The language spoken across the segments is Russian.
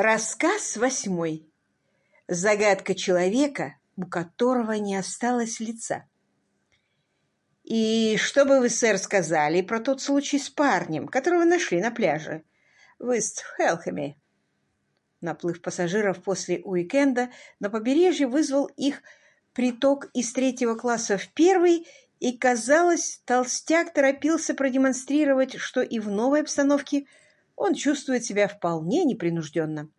Рассказ восьмой. Загадка человека, у которого не осталось лица. «И что бы вы, сэр, сказали про тот случай с парнем, которого нашли на пляже в Ист-Хелхэме?» Наплыв пассажиров после уикенда на побережье вызвал их приток из третьего класса в первый, и, казалось, толстяк торопился продемонстрировать, что и в новой обстановке – он чувствует себя вполне непринужденно.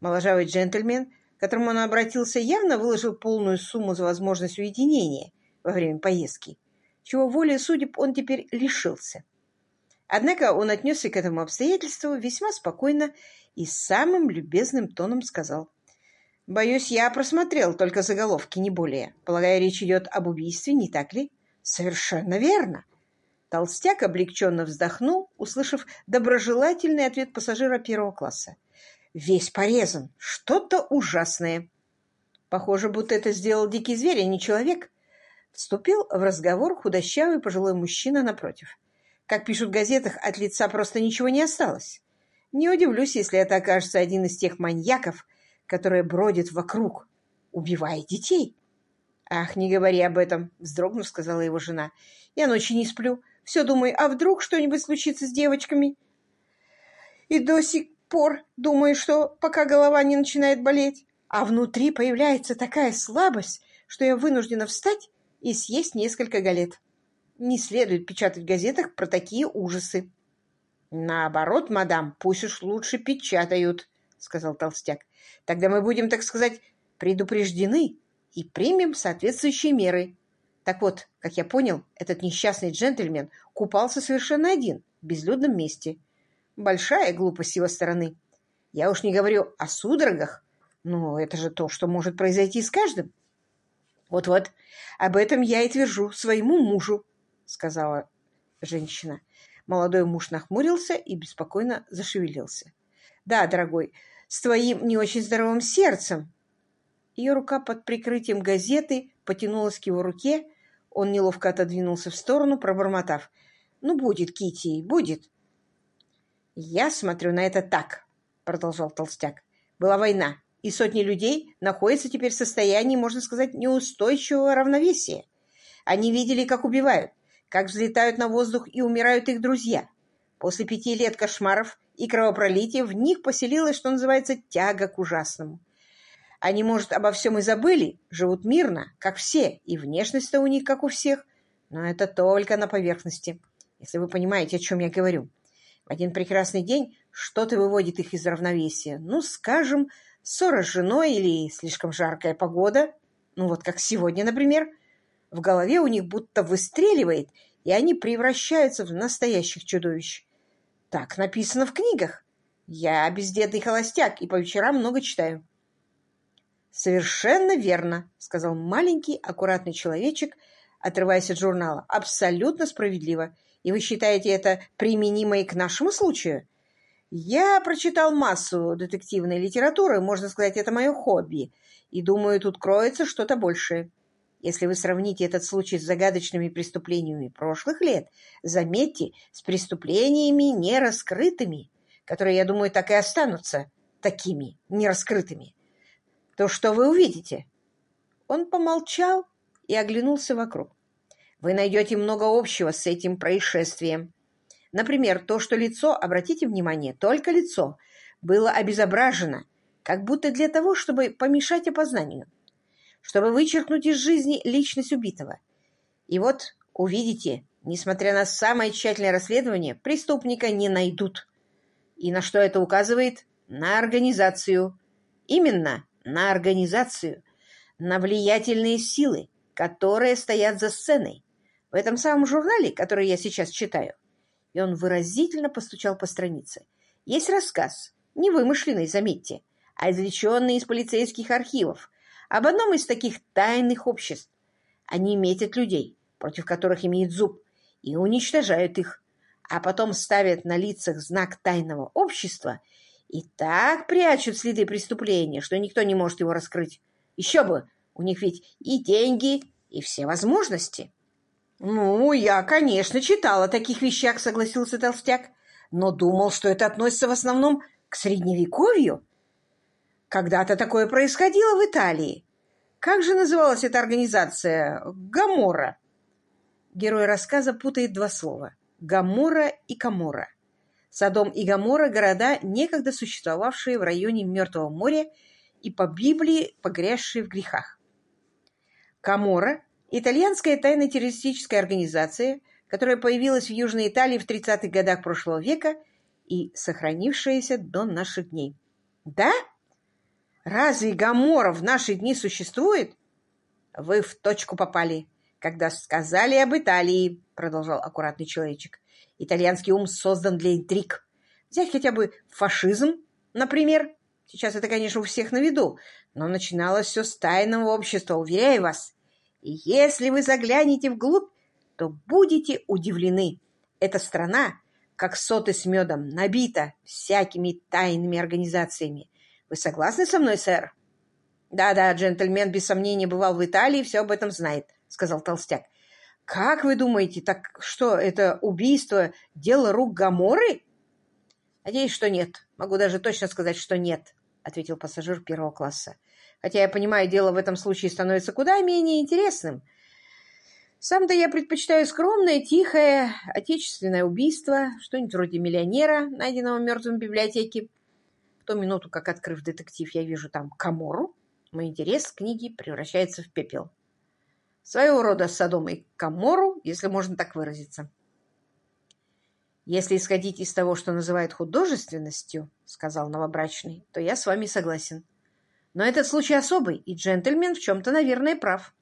Моложавый джентльмен, к которому он обратился, явно выложил полную сумму за возможность уединения во время поездки, чего волей судеб он теперь лишился. Однако он отнесся к этому обстоятельству весьма спокойно и самым любезным тоном сказал. «Боюсь, я просмотрел только заголовки, не более. Полагаю, речь идет об убийстве, не так ли?» «Совершенно верно. Толстяк облегченно вздохнул, услышав доброжелательный ответ пассажира первого класса. «Весь порезан. Что-то ужасное». Похоже, будто это сделал дикий зверь, а не человек. Вступил в разговор худощавый пожилой мужчина напротив. Как пишут в газетах, от лица просто ничего не осталось. Не удивлюсь, если это окажется один из тех маньяков, которые бродят вокруг, убивая детей. «Ах, не говори об этом!» — вздрогнув, сказала его жена. «Я ночи не сплю. Все думаю, а вдруг что-нибудь случится с девочками? И до сих пор думаю, что пока голова не начинает болеть, а внутри появляется такая слабость, что я вынуждена встать и съесть несколько галет. Не следует печатать в газетах про такие ужасы. Наоборот, мадам, пусть уж лучше печатают, сказал толстяк. Тогда мы будем, так сказать, предупреждены и примем соответствующие меры. Так вот, как я понял, этот несчастный джентльмен купался совершенно один, в безлюдном месте. Большая глупость его стороны. Я уж не говорю о судорогах, но это же то, что может произойти с каждым. Вот-вот, об этом я и твержу своему мужу, сказала женщина. Молодой муж нахмурился и беспокойно зашевелился. Да, дорогой, с твоим не очень здоровым сердцем. Ее рука под прикрытием газеты потянулась к его руке, он неловко отодвинулся в сторону, пробормотав. «Ну, будет, Кити, будет». «Я смотрю на это так», — продолжал Толстяк. «Была война, и сотни людей находятся теперь в состоянии, можно сказать, неустойчивого равновесия. Они видели, как убивают, как взлетают на воздух и умирают их друзья. После пяти лет кошмаров и кровопролития в них поселилась, что называется, тяга к ужасному. Они, может, обо всем и забыли, живут мирно, как все, и внешность-то у них, как у всех. Но это только на поверхности, если вы понимаете, о чем я говорю. В один прекрасный день что-то выводит их из равновесия. Ну, скажем, ссора с женой или слишком жаркая погода. Ну, вот как сегодня, например. В голове у них будто выстреливает, и они превращаются в настоящих чудовищ. Так написано в книгах. Я бездетный холостяк и по вечерам много читаю. «Совершенно верно», — сказал маленький, аккуратный человечек, отрываясь от журнала. «Абсолютно справедливо. И вы считаете это применимо и к нашему случаю?» «Я прочитал массу детективной литературы, можно сказать, это мое хобби, и думаю, тут кроется что-то большее. Если вы сравните этот случай с загадочными преступлениями прошлых лет, заметьте, с преступлениями нераскрытыми, которые, я думаю, так и останутся такими нераскрытыми то что вы увидите?» Он помолчал и оглянулся вокруг. «Вы найдете много общего с этим происшествием. Например, то, что лицо, обратите внимание, только лицо, было обезображено, как будто для того, чтобы помешать опознанию, чтобы вычеркнуть из жизни личность убитого. И вот, увидите, несмотря на самое тщательное расследование, преступника не найдут. И на что это указывает? На организацию. Именно на организацию, на влиятельные силы, которые стоят за сценой. В этом самом журнале, который я сейчас читаю, и он выразительно постучал по странице, есть рассказ, не вымышленный, заметьте, а извлеченный из полицейских архивов, об одном из таких тайных обществ. Они метят людей, против которых имеет зуб, и уничтожают их, а потом ставят на лицах знак тайного общества и так прячут следы преступления, что никто не может его раскрыть. Еще бы, у них ведь и деньги, и все возможности. «Ну, я, конечно, читал о таких вещах», — согласился Толстяк, «но думал, что это относится в основном к Средневековью. Когда-то такое происходило в Италии. Как же называлась эта организация? Гамора. Герой рассказа путает два слова. Гамора и Камора. Содом и Гамора – города, некогда существовавшие в районе Мертвого моря и по Библии погрязшие в грехах. Камора – итальянская тайно-террористическая организация, которая появилась в Южной Италии в 30-х годах прошлого века и сохранившаяся до наших дней. Да? Разве Гамора в наши дни существует? Вы в точку попали, когда сказали об Италии, продолжал аккуратный человечек. Итальянский ум создан для интриг. Взять хотя бы фашизм, например. Сейчас это, конечно, у всех на виду, но начиналось все с тайного общества, уверяю вас. И если вы заглянете вглубь, то будете удивлены. Эта страна, как соты с медом, набита всякими тайными организациями. Вы согласны со мной, сэр? Да-да, джентльмен без сомнения бывал в Италии и все об этом знает, сказал толстяк. Как вы думаете, так что, это убийство – дело рук Гаморы? Надеюсь, что нет. Могу даже точно сказать, что нет, ответил пассажир первого класса. Хотя я понимаю, дело в этом случае становится куда менее интересным. Сам-то я предпочитаю скромное, тихое, отечественное убийство, что-нибудь вроде миллионера, найденного мертвым в библиотеке. В ту минуту, как открыв детектив, я вижу там Камору, мой интерес к книге превращается в пепел своего рода Содом и Камору, если можно так выразиться. «Если исходить из того, что называют художественностью, — сказал новобрачный, — то я с вами согласен. Но этот случай особый, и джентльмен в чем-то, наверное, прав».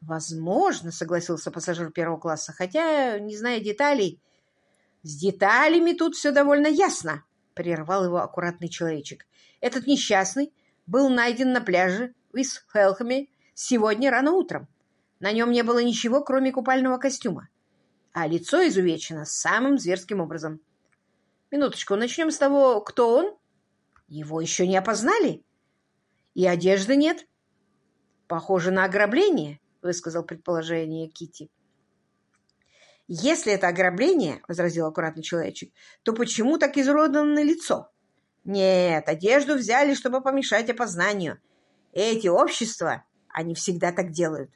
«Возможно, — согласился пассажир первого класса, — хотя, не зная деталей...» «С деталями тут все довольно ясно», — прервал его аккуратный человечек. «Этот несчастный был найден на пляже в Исхелхаме сегодня рано утром. На нем не было ничего, кроме купального костюма, а лицо изувечено самым зверским образом. Минуточку, начнем с того, кто он. Его еще не опознали. И одежды нет. Похоже на ограбление, высказал предположение Кити. Если это ограбление, возразил аккуратный человечек, то почему так изуродовано лицо? Нет, одежду взяли, чтобы помешать опознанию. Эти общества, они всегда так делают.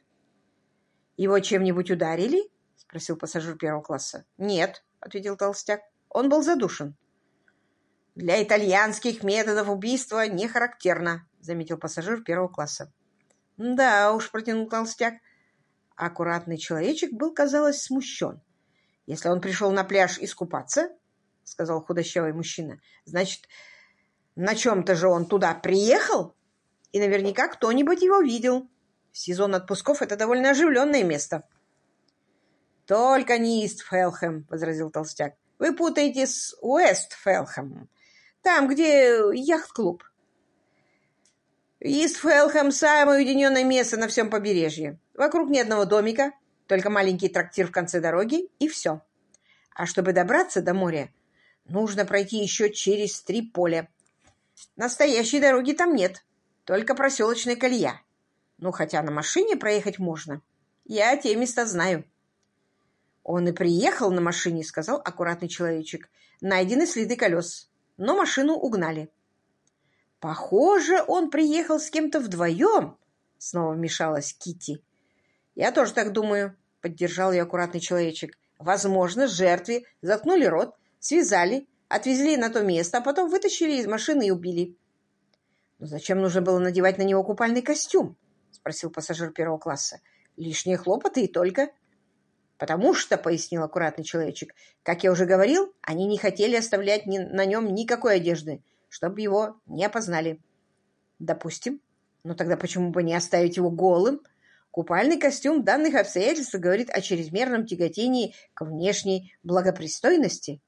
«Его чем-нибудь ударили?» — спросил пассажир первого класса. «Нет», — ответил толстяк. «Он был задушен». «Для итальянских методов убийства не характерно», — заметил пассажир первого класса. «Да уж», — протянул толстяк. Аккуратный человечек был, казалось, смущен. «Если он пришел на пляж искупаться, — сказал худощавый мужчина, — значит, на чем-то же он туда приехал, и наверняка кто-нибудь его видел». Сезон отпусков — это довольно оживленное место. «Только не Ист-Фелхэм», — возразил толстяк. «Вы путаете с Уэст-Фелхэмом. Там, где яхт-клуб. Ист-Фелхэм — самое уединенное место на всем побережье. Вокруг ни одного домика, только маленький трактир в конце дороги, и все. А чтобы добраться до моря, нужно пройти еще через три поля. Настоящей дороги там нет, только проселочная колея. Ну, хотя на машине проехать можно. Я те места знаю. Он и приехал на машине, сказал аккуратный человечек. Найдены следы колес, но машину угнали. Похоже, он приехал с кем-то вдвоем, снова вмешалась Кити. Я тоже так думаю, поддержал ее аккуратный человечек. Возможно, жертве заткнули рот, связали, отвезли на то место, а потом вытащили из машины и убили. Но зачем нужно было надевать на него купальный костюм? Спросил пассажир первого класса. «Лишние хлопоты и только». «Потому что», — пояснил аккуратный человечек, «как я уже говорил, они не хотели оставлять ни, на нем никакой одежды, чтобы его не опознали». «Допустим. Но тогда почему бы не оставить его голым?» Купальный костюм в данных обстоятельствах говорит о чрезмерном тяготении к внешней благопристойности.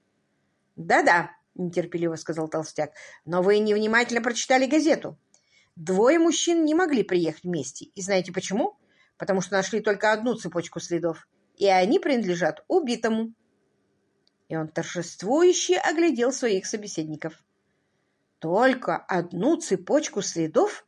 «Да-да», — нетерпеливо сказал толстяк, — «но вы невнимательно прочитали газету. Двое мужчин не могли приехать вместе. И знаете почему? Потому что нашли только одну цепочку следов. И они принадлежат убитому. И он торжествующе оглядел своих собеседников. «Только одну цепочку следов?»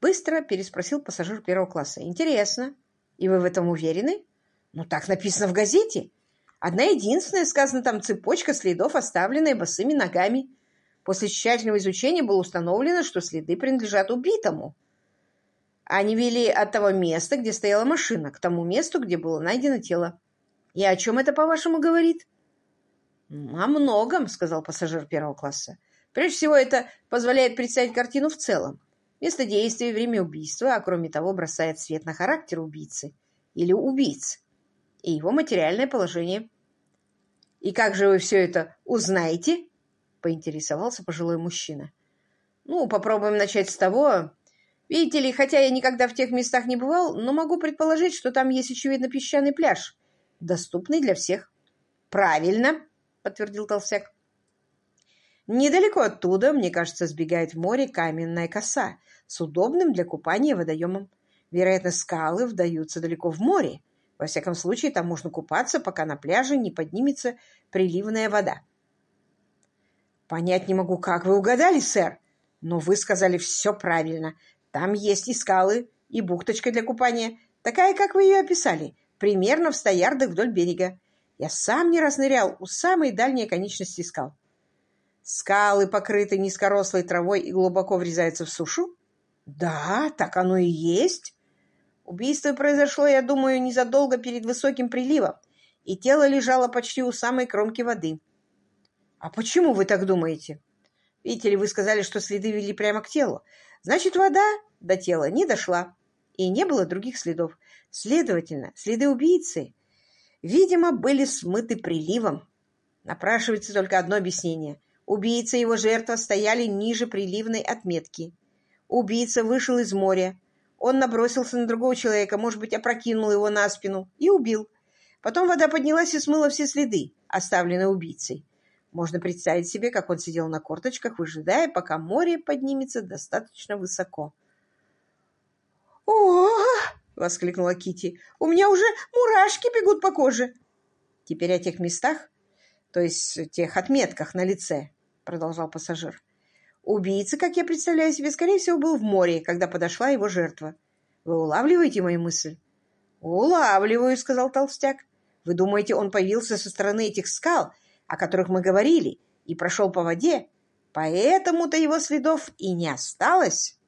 Быстро переспросил пассажир первого класса. «Интересно. И вы в этом уверены?» «Ну, так написано в газете. Одна единственная, сказана там, цепочка следов, оставленная босыми ногами. После тщательного изучения было установлено, что следы принадлежат убитому. Они вели от того места, где стояла машина, к тому месту, где было найдено тело. И о чем это, по-вашему, говорит? «О многом», — сказал пассажир первого класса. «Прежде всего, это позволяет представить картину в целом. Место действия, время убийства, а кроме того, бросает свет на характер убийцы или убийц и его материальное положение». «И как же вы все это узнаете?» — поинтересовался пожилой мужчина. «Ну, попробуем начать с того, Видите ли, хотя я никогда в тех местах не бывал, но могу предположить, что там есть, очевидно, песчаный пляж, доступный для всех. Правильно, подтвердил Толстяк. Недалеко оттуда, мне кажется, сбегает в море каменная коса с удобным для купания водоемом. Вероятно, скалы вдаются далеко в море. Во всяком случае, там можно купаться, пока на пляже не поднимется приливная вода. Понять не могу, как вы угадали, сэр, но вы сказали все правильно. Там есть и скалы, и бухточка для купания, такая, как вы ее описали, примерно в ста ярдах вдоль берега. Я сам не раз нырял у самой дальней конечности скал. Скалы покрыты низкорослой травой и глубоко врезаются в сушу? Да, так оно и есть. Убийство произошло, я думаю, незадолго перед высоким приливом, и тело лежало почти у самой кромки воды. А почему вы так думаете? Видите ли, вы сказали, что следы вели прямо к телу. Значит, вода до тела не дошла, и не было других следов. Следовательно, следы убийцы, видимо, были смыты приливом. Напрашивается только одно объяснение. Убийца и его жертва стояли ниже приливной отметки. Убийца вышел из моря. Он набросился на другого человека, может быть, опрокинул его на спину и убил. Потом вода поднялась и смыла все следы, оставленные убийцей. Можно представить себе, как он сидел на корточках, выжидая, пока море поднимется достаточно высоко. о воскликнула Кити. «У меня уже мурашки бегут по коже!» «Теперь о тех местах, то есть тех отметках на лице», — продолжал пассажир. «Убийца, как я представляю себе, скорее всего, был в море, когда подошла его жертва. Вы улавливаете мою мысль?» «Улавливаю», — сказал толстяк. «Вы думаете, он появился со стороны этих скал о которых мы говорили, и прошел по воде, поэтому-то его следов и не осталось.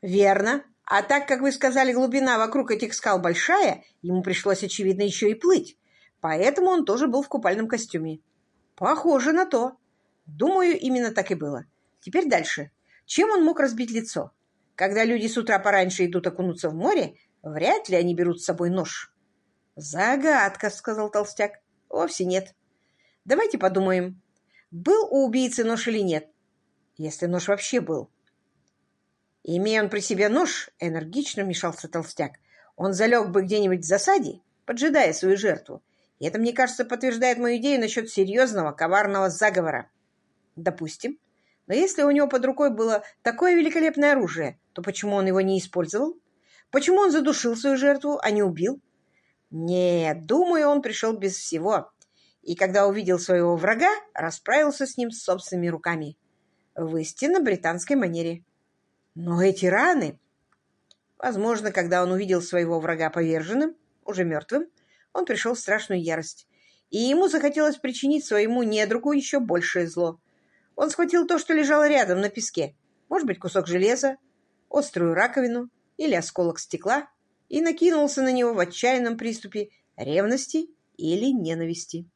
Верно. А так, как вы сказали, глубина вокруг этих скал большая, ему пришлось, очевидно, еще и плыть. Поэтому он тоже был в купальном костюме. Похоже на то. Думаю, именно так и было. Теперь дальше. Чем он мог разбить лицо? Когда люди с утра пораньше идут окунуться в море, вряд ли они берут с собой нож. «Загадка», — сказал толстяк. «Вовсе нет. Давайте подумаем, был у убийцы нож или нет, если нож вообще был. Имея он при себе нож, энергично вмешался толстяк, он залег бы где-нибудь в засаде, поджидая свою жертву. И это, мне кажется, подтверждает мою идею насчет серьезного коварного заговора. Допустим. Но если у него под рукой было такое великолепное оружие, то почему он его не использовал? Почему он задушил свою жертву, а не убил? Нет, думаю, он пришел без всего и, когда увидел своего врага, расправился с ним собственными руками. В истинно британской манере. Но эти раны... Возможно, когда он увидел своего врага поверженным, уже мертвым, он пришел в страшную ярость. И ему захотелось причинить своему недругу еще большее зло. Он схватил то, что лежало рядом на песке. Может быть, кусок железа, острую раковину или осколок стекла, и накинулся на него в отчаянном приступе ревности или ненависти.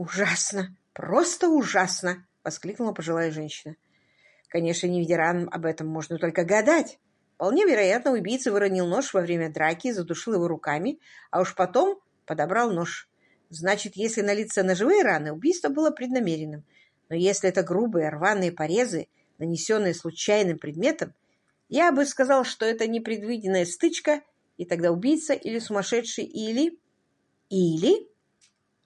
«Ужасно! Просто ужасно!» — воскликнула пожилая женщина. Конечно, не ветеранам об этом можно только гадать. Вполне вероятно, убийца выронил нож во время драки, задушил его руками, а уж потом подобрал нож. Значит, если на лице ножевые раны, убийство было преднамеренным. Но если это грубые рваные порезы, нанесенные случайным предметом, я бы сказал, что это непредвиденная стычка, и тогда убийца или сумасшедший, или... Или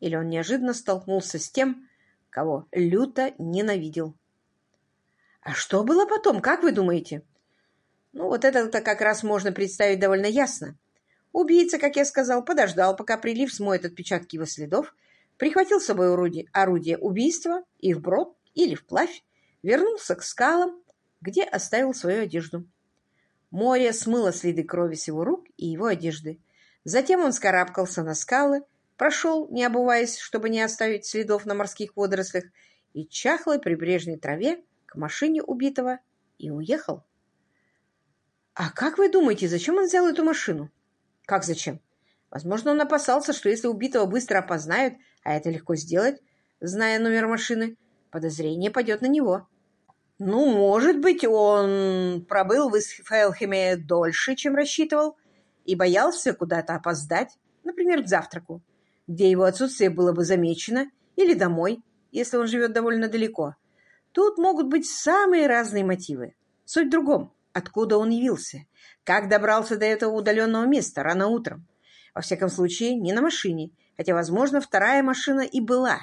или он неожиданно столкнулся с тем, кого люто ненавидел. А что было потом, как вы думаете? Ну, вот это-то как раз можно представить довольно ясно. Убийца, как я сказал, подождал, пока прилив смоет отпечатки его следов, прихватил с собой орудие, орудие убийства и вброд или вплавь, вернулся к скалам, где оставил свою одежду. Море смыло следы крови с его рук и его одежды. Затем он скарабкался на скалы, прошел, не обуваясь, чтобы не оставить следов на морских водорослях, и чахлой прибрежной траве к машине убитого и уехал. «А как вы думаете, зачем он взял эту машину?» «Как зачем? Возможно, он опасался, что если убитого быстро опознают, а это легко сделать, зная номер машины, подозрение пойдет на него». «Ну, может быть, он пробыл в Исфелхеме дольше, чем рассчитывал, и боялся куда-то опоздать, например, к завтраку, где его отсутствие было бы замечено, или домой, если он живет довольно далеко. Тут могут быть самые разные мотивы. Суть в другом откуда он явился, как добрался до этого удаленного места рано утром. Во всяком случае, не на машине, хотя, возможно, вторая машина и была.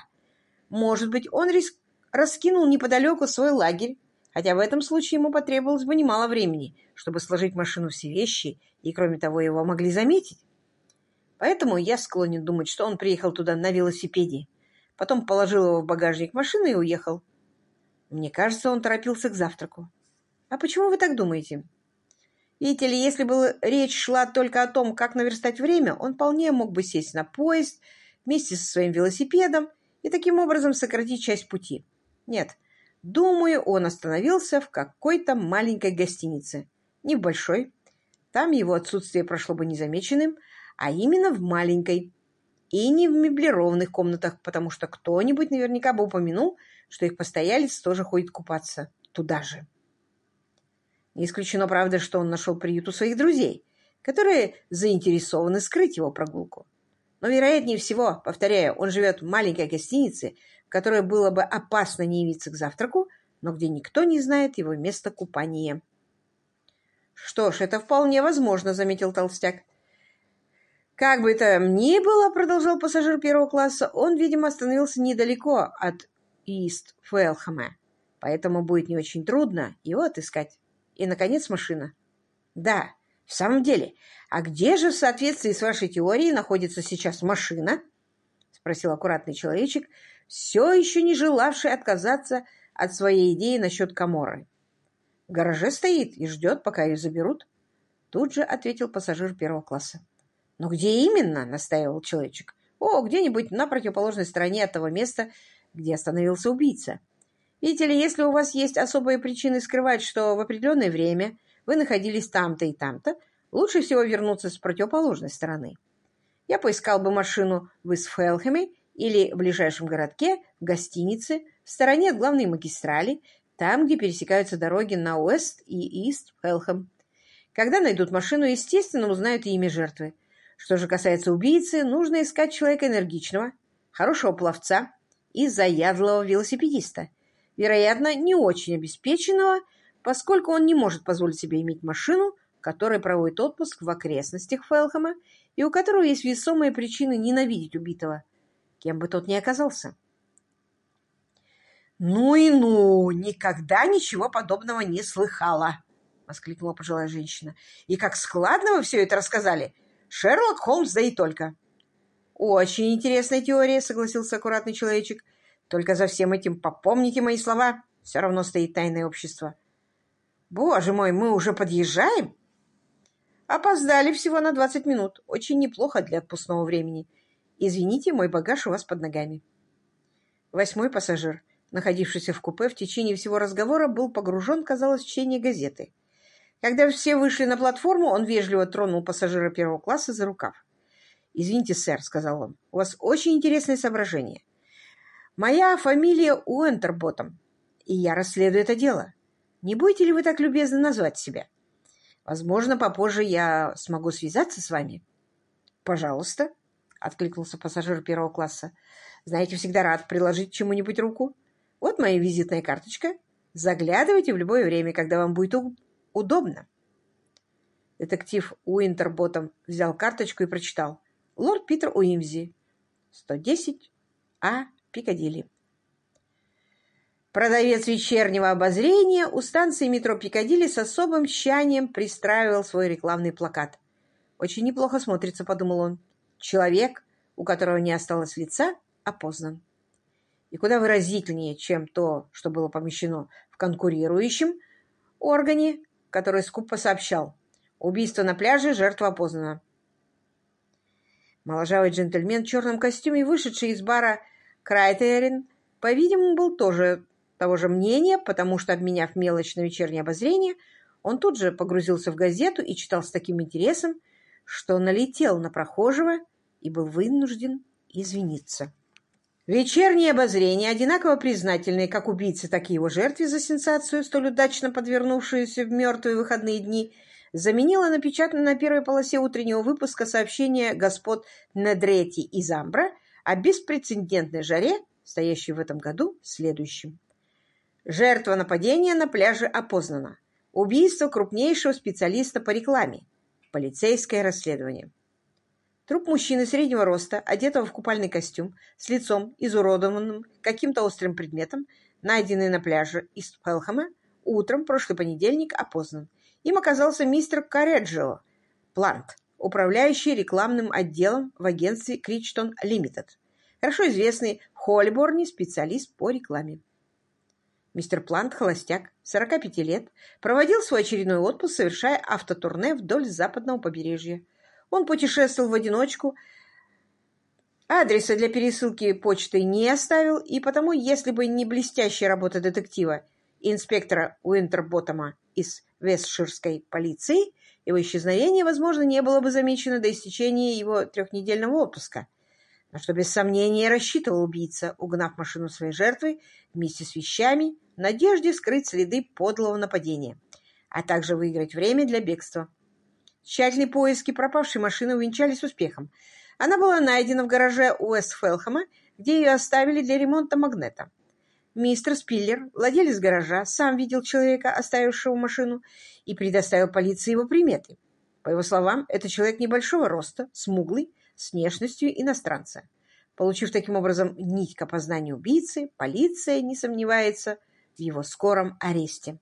Может быть, он риск... раскинул неподалеку свой лагерь, хотя в этом случае ему потребовалось бы немало времени, чтобы сложить машину все вещи, и, кроме того, его могли заметить. Поэтому я склонен думать, что он приехал туда на велосипеде, потом положил его в багажник машины и уехал. Мне кажется, он торопился к завтраку. А почему вы так думаете? Видите ли, если бы речь шла только о том, как наверстать время, он вполне мог бы сесть на поезд вместе со своим велосипедом и таким образом сократить часть пути. Нет, думаю, он остановился в какой-то маленькой гостинице. Не в большой. Там его отсутствие прошло бы незамеченным, а именно в маленькой. И не в меблированных комнатах, потому что кто-нибудь наверняка бы упомянул, что их постоялец тоже ходит купаться туда же. Не исключено, правда, что он нашел приют у своих друзей, которые заинтересованы скрыть его прогулку. Но, вероятнее всего, повторяю, он живет в маленькой гостинице, в которой было бы опасно не явиться к завтраку, но где никто не знает его места купания. «Что ж, это вполне возможно», — заметил Толстяк. «Как бы там ни было», — продолжал пассажир первого класса, «он, видимо, остановился недалеко от Ист-Фэлхэма, поэтому будет не очень трудно его отыскать». И, наконец, машина. Да, в самом деле, а где же в соответствии с вашей теорией находится сейчас машина? Спросил аккуратный человечек, все еще не желавший отказаться от своей идеи насчет Каморы. В гараже стоит и ждет, пока ее заберут. Тут же ответил пассажир первого класса. «Но где именно?» — настаивал человечек. «О, где-нибудь на противоположной стороне от того места, где остановился убийца. Видите ли, если у вас есть особые причины скрывать, что в определенное время вы находились там-то и там-то, лучше всего вернуться с противоположной стороны. Я поискал бы машину в Исфелхэме или в ближайшем городке, в гостинице, в стороне от главной магистрали, там, где пересекаются дороги на Уэст и Ист Фелхэм. Когда найдут машину, естественно, узнают имя жертвы. Что же касается убийцы, нужно искать человека энергичного, хорошего пловца и заядлого велосипедиста – вероятно, не очень обеспеченного, поскольку он не может позволить себе иметь машину, которая проводит отпуск в окрестностях Фелхэма и у которого есть весомые причины ненавидеть убитого, кем бы тот ни оказался. «Ну и ну! Никогда ничего подобного не слыхала!» — воскликнула пожилая женщина. «И как складно вы все это рассказали! Шерлок Холмс, да и только!» «Очень интересная теория», — согласился аккуратный человечек. Только за всем этим попомните мои слова. Все равно стоит тайное общество. Боже мой, мы уже подъезжаем? Опоздали всего на 20 минут. Очень неплохо для отпускного времени. Извините, мой багаж у вас под ногами. Восьмой пассажир, находившийся в купе в течение всего разговора, был погружен, казалось, в чтение газеты. Когда все вышли на платформу, он вежливо тронул пассажира первого класса за рукав. «Извините, сэр», — сказал он, — «у вас очень интересное соображение. Моя фамилия Уэнтерботом, и я расследую это дело. Не будете ли вы так любезны назвать себя? Возможно, попозже я смогу связаться с вами. Пожалуйста, — откликнулся пассажир первого класса. Знаете, всегда рад приложить чему-нибудь руку. Вот моя визитная карточка. Заглядывайте в любое время, когда вам будет удобно. Детектив Уинтерботом взял карточку и прочитал. Лорд Питер Уимзи, 110 А Пикадилли. Продавец вечернего обозрения у станции метро Пикадилли с особым тщанием пристраивал свой рекламный плакат. «Очень неплохо смотрится», — подумал он. «Человек, у которого не осталось лица, опознан». И куда выразительнее, чем то, что было помещено в конкурирующем органе, который скупо сообщал. Убийство на пляже, жертва опознана. Моложавый джентльмен в черном костюме, вышедший из бара Крайтерин по-видимому, был тоже того же мнения, потому что, обменяв мелочь на вечернее обозрение, он тут же погрузился в газету и читал с таким интересом, что налетел на прохожего и был вынужден извиниться. Вечернее обозрение, одинаково признательные как убийце, так и его жертве за сенсацию, столь удачно подвернувшуюся в мертвые выходные дни, заменило напечатанное на первой полосе утреннего выпуска сообщение господ Недрети и Замбра о беспрецедентной жаре, стоящей в этом году, следующим. Жертва нападения на пляже опознана. Убийство крупнейшего специалиста по рекламе. Полицейское расследование. Труп мужчины среднего роста, одетого в купальный костюм, с лицом, изуродованным каким-то острым предметом, найденный на пляже из Пелхама, утром, прошлый понедельник, опознан. Им оказался мистер Кареджио Плант, управляющий рекламным отделом в агентстве Кричтон Лимитед, хорошо известный в Холлиборне специалист по рекламе. Мистер Плант, холостяк, 45 лет, проводил свой очередной отпуск, совершая автотурне вдоль западного побережья. Он путешествовал в одиночку, адреса для пересылки почты не оставил, и потому, если бы не блестящая работа детектива инспектора Уинтерботтома из Вестширской полиции, его исчезновение, возможно, не было бы замечено до истечения его трехнедельного отпуска, на что без сомнения рассчитывал убийца, угнав машину своей жертвы вместе с вещами в надежде скрыть следы подлого нападения, а также выиграть время для бегства. Тщательные поиски пропавшей машины увенчались успехом. Она была найдена в гараже Уэст-Фелхэма, где ее оставили для ремонта магнета. Мистер Спиллер, владелец гаража, сам видел человека, оставившего машину, и предоставил полиции его приметы. По его словам, это человек небольшого роста, смуглый, с внешностью иностранца. Получив таким образом нить к опознанию убийцы, полиция не сомневается в его скором аресте.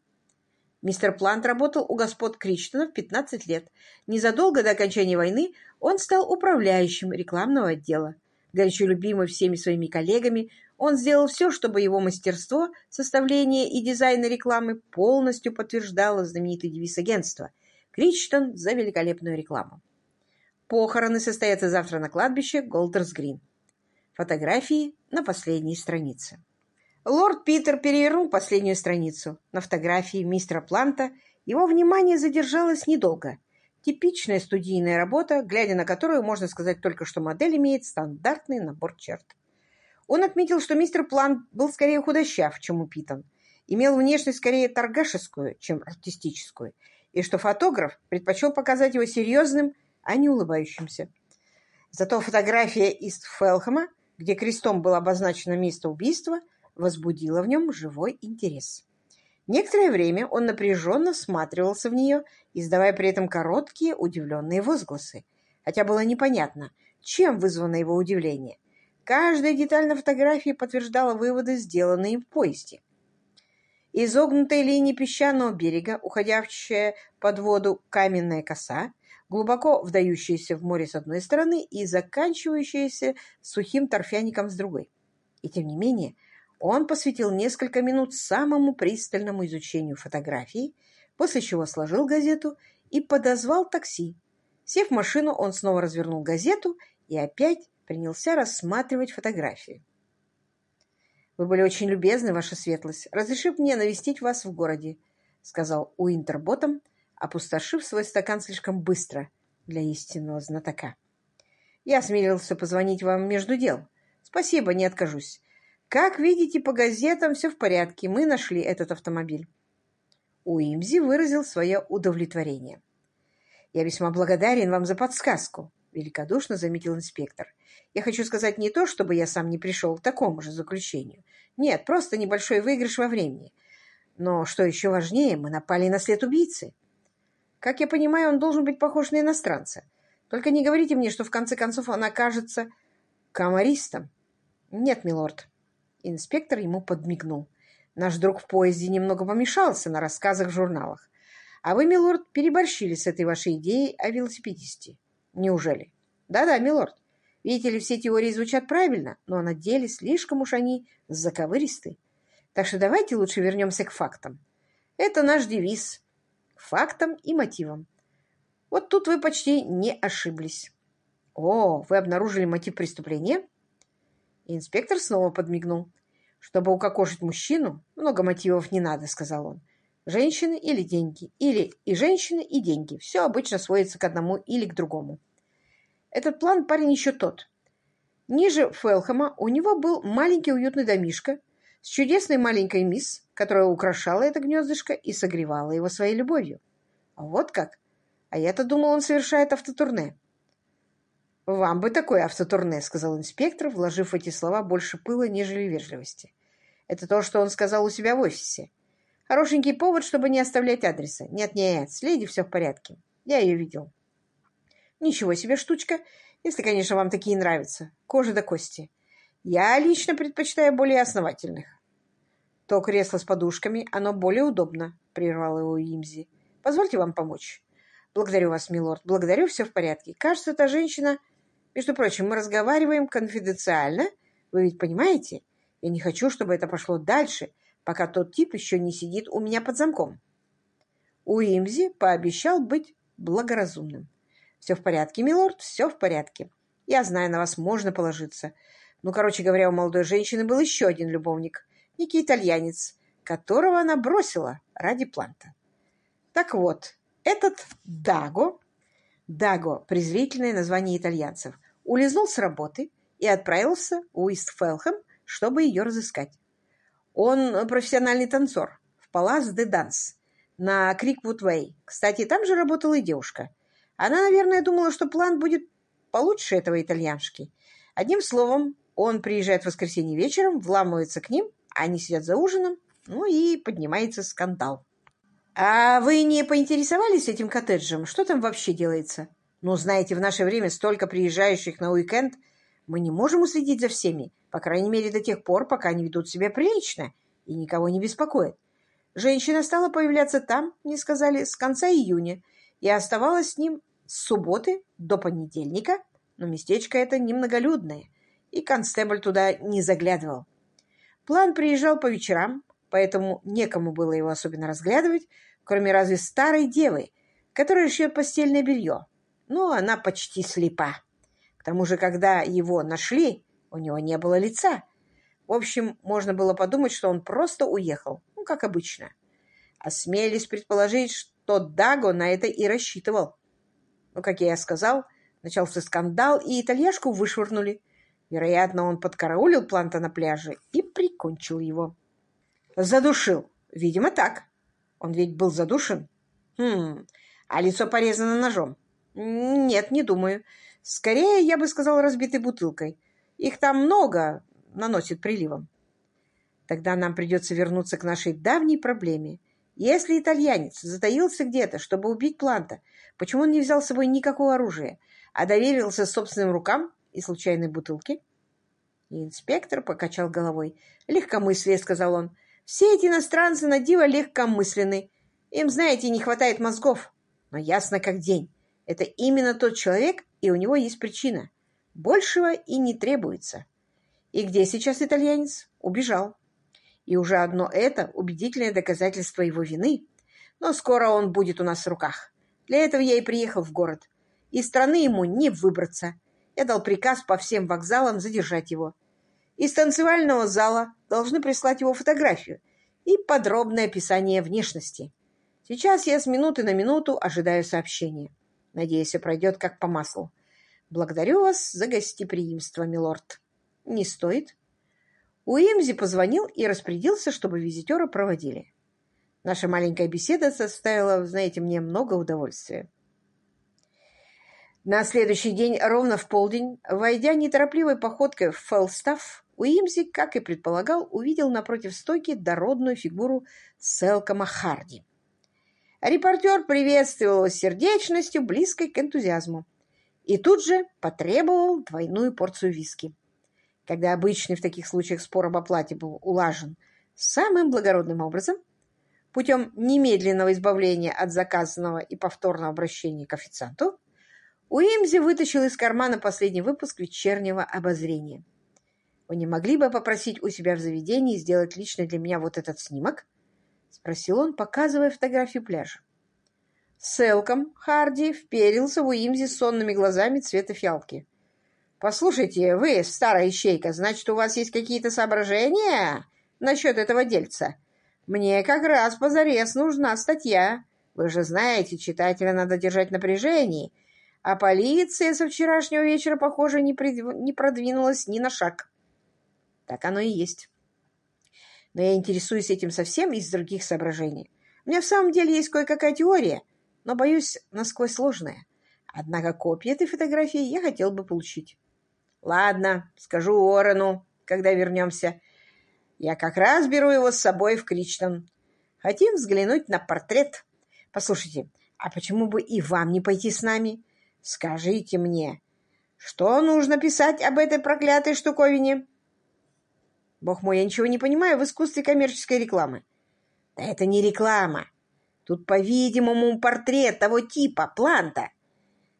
Мистер Плант работал у господ Кричтонов 15 лет. Незадолго до окончания войны он стал управляющим рекламного отдела. Горячо любимый всеми своими коллегами, он сделал все, чтобы его мастерство составления и дизайна рекламы полностью подтверждало знаменитый девиз агентства «Кричтон за великолепную рекламу». Похороны состоятся завтра на кладбище Голдерс Грин. Фотографии на последней странице. Лорд Питер перевернул последнюю страницу. На фотографии мистера Планта его внимание задержалось недолго. Типичная студийная работа, глядя на которую можно сказать только, что модель имеет стандартный набор черт. Он отметил, что мистер Плант был скорее худощав, чем упитан, имел внешность скорее торгашескую, чем артистическую, и что фотограф предпочел показать его серьезным, а не улыбающимся. Зато фотография из Фелхэма, где крестом было обозначено место убийства, возбудила в нем живой интерес. Некоторое время он напряженно всматривался в нее, издавая при этом короткие удивленные возгласы, хотя было непонятно, чем вызвано его удивление. Каждая деталь на фотографии подтверждала выводы, сделанные им в поезде. Изогнутая линия песчаного берега, уходящая под воду каменная коса, глубоко вдающаяся в море с одной стороны и заканчивающаяся сухим торфяником с другой. И тем не менее, он посвятил несколько минут самому пристальному изучению фотографий, после чего сложил газету и подозвал такси. Сев в машину, он снова развернул газету и опять принялся рассматривать фотографии. «Вы были очень любезны, ваша светлость, разрешив мне навестить вас в городе», сказал Уинтерботом, опустошив свой стакан слишком быстро для истинного знатока. «Я осмелился позвонить вам между дел. Спасибо, не откажусь. Как видите, по газетам все в порядке. Мы нашли этот автомобиль. Уимзи выразил свое удовлетворение. «Я весьма благодарен вам за подсказку», — великодушно заметил инспектор. «Я хочу сказать не то, чтобы я сам не пришел к такому же заключению. Нет, просто небольшой выигрыш во времени. Но, что еще важнее, мы напали на след убийцы. Как я понимаю, он должен быть похож на иностранца. Только не говорите мне, что в конце концов он окажется камаристом. Нет, милорд, Инспектор ему подмигнул. Наш друг в поезде немного помешался на рассказах в журналах. А вы, милорд, переборщили с этой вашей идеей о велосипедисте. Неужели? Да-да, милорд. Видите ли, все теории звучат правильно, но на деле слишком уж они заковыристы. Так что давайте лучше вернемся к фактам. Это наш девиз. Фактам и мотивам. Вот тут вы почти не ошиблись. О, вы обнаружили мотив преступления? Инспектор снова подмигнул. Чтобы укокошить мужчину, много мотивов не надо, сказал он. Женщины или деньги, или и женщины, и деньги. Все обычно сводится к одному или к другому. Этот план парень еще тот. Ниже Фелхэма у него был маленький уютный домишко с чудесной маленькой мисс, которая украшала это гнездышко и согревала его своей любовью. А вот как! А я-то думал, он совершает автотурне. «Вам бы такое автотурне», — сказал инспектор, вложив эти слова больше пыла, нежели вежливости. «Это то, что он сказал у себя в офисе. Хорошенький повод, чтобы не оставлять адреса. Нет-нет, с леди все в порядке. Я ее видел». «Ничего себе штучка, если, конечно, вам такие нравятся. Кожа до кости. Я лично предпочитаю более основательных». «То кресло с подушками, оно более удобно», — прервал его Имзи. «Позвольте вам помочь». «Благодарю вас, милорд. Благодарю, все в порядке. Кажется, эта женщина между прочим, мы разговариваем конфиденциально. Вы ведь понимаете? Я не хочу, чтобы это пошло дальше, пока тот тип еще не сидит у меня под замком. Уимзи пообещал быть благоразумным. «Все в порядке, милорд, все в порядке. Я знаю, на вас можно положиться. Ну, короче говоря, у молодой женщины был еще один любовник, некий итальянец, которого она бросила ради планта. Так вот, этот Даго Даго, презрительное название итальянцев, улизнул с работы и отправился в Уистфелхэм, чтобы ее разыскать. Он профессиональный танцор в Палас де Данс на Криквуд-Вэй. Кстати, там же работала и девушка. Она, наверное, думала, что план будет получше этого итальяншки. Одним словом, он приезжает в воскресенье вечером, вламывается к ним, они сидят за ужином, ну и поднимается скандал. «А вы не поинтересовались этим коттеджем? Что там вообще делается?» «Ну, знаете, в наше время столько приезжающих на уикенд. Мы не можем уследить за всеми, по крайней мере, до тех пор, пока они ведут себя прилично и никого не беспокоят. Женщина стала появляться там, мне сказали, с конца июня, и оставалась с ним с субботы до понедельника, но местечко это немноголюдное, и констебль туда не заглядывал. План приезжал по вечерам, поэтому некому было его особенно разглядывать, кроме разве старой девы, которая шьет постельное белье. Но она почти слепа. К тому же, когда его нашли, у него не было лица. В общем, можно было подумать, что он просто уехал, ну, как обычно. Осмелись предположить, что Даго на это и рассчитывал. Ну, как я и сказал, начался скандал, и итальяшку вышвырнули. Вероятно, он подкараулил планта на пляже и прикончил его. Задушил. Видимо, так. Он ведь был задушен. Хм, а лицо порезано ножом? Нет, не думаю. Скорее, я бы сказал, разбитой бутылкой. Их там много наносит приливом. Тогда нам придется вернуться к нашей давней проблеме. Если итальянец затаился где-то, чтобы убить Планта, почему он не взял с собой никакого оружия, а доверился собственным рукам и случайной бутылке? И инспектор покачал головой. «Легкомыслие», — сказал он. Все эти иностранцы на диво легкомысленны. Им, знаете, не хватает мозгов. Но ясно как день. Это именно тот человек, и у него есть причина. Большего и не требуется. И где сейчас итальянец? Убежал. И уже одно это убедительное доказательство его вины. Но скоро он будет у нас в руках. Для этого я и приехал в город. Из страны ему не выбраться. Я дал приказ по всем вокзалам задержать его. Из танцевального зала должны прислать его фотографию и подробное описание внешности. Сейчас я с минуты на минуту ожидаю сообщения. Надеюсь, все пройдет как по маслу. Благодарю вас за гостеприимство, милорд. Не стоит. Уимзи позвонил и распорядился, чтобы визитера проводили. Наша маленькая беседа составила, знаете, мне много удовольствия. На следующий день, ровно в полдень, войдя неторопливой походкой в Фелстафф, Уимзи, как и предполагал, увидел напротив стойки дородную фигуру Селкома Харди. Репортер приветствовал сердечностью, близкой к энтузиазму, и тут же потребовал двойную порцию виски. Когда обычный в таких случаях спор об оплате был улажен самым благородным образом, путем немедленного избавления от заказанного и повторного обращения к официанту, Уимзи вытащил из кармана последний выпуск вечернего обозрения – вы не могли бы попросить у себя в заведении сделать лично для меня вот этот снимок?» — спросил он, показывая фотографию пляжа. Селком Харди вперился в Уимзи сонными глазами цвета фиалки. Послушайте, вы, старая ищейка, значит, у вас есть какие-то соображения насчет этого дельца? Мне как раз позарез нужна статья. Вы же знаете, читателя надо держать в напряжении, а полиция со вчерашнего вечера, похоже, не, прид... не продвинулась ни на шаг. Так оно и есть. Но я интересуюсь этим совсем из других соображений. У меня в самом деле есть кое-какая теория, но, боюсь, насквозь сложная. Однако копии этой фотографии я хотел бы получить. Ладно, скажу Уоррену, когда вернемся. Я как раз беру его с собой в Кричтон. Хотим взглянуть на портрет. Послушайте, а почему бы и вам не пойти с нами? Скажите мне, что нужно писать об этой проклятой штуковине? Бог мой, я ничего не понимаю в искусстве коммерческой рекламы. Да это не реклама. Тут, по-видимому, портрет того типа, Планта.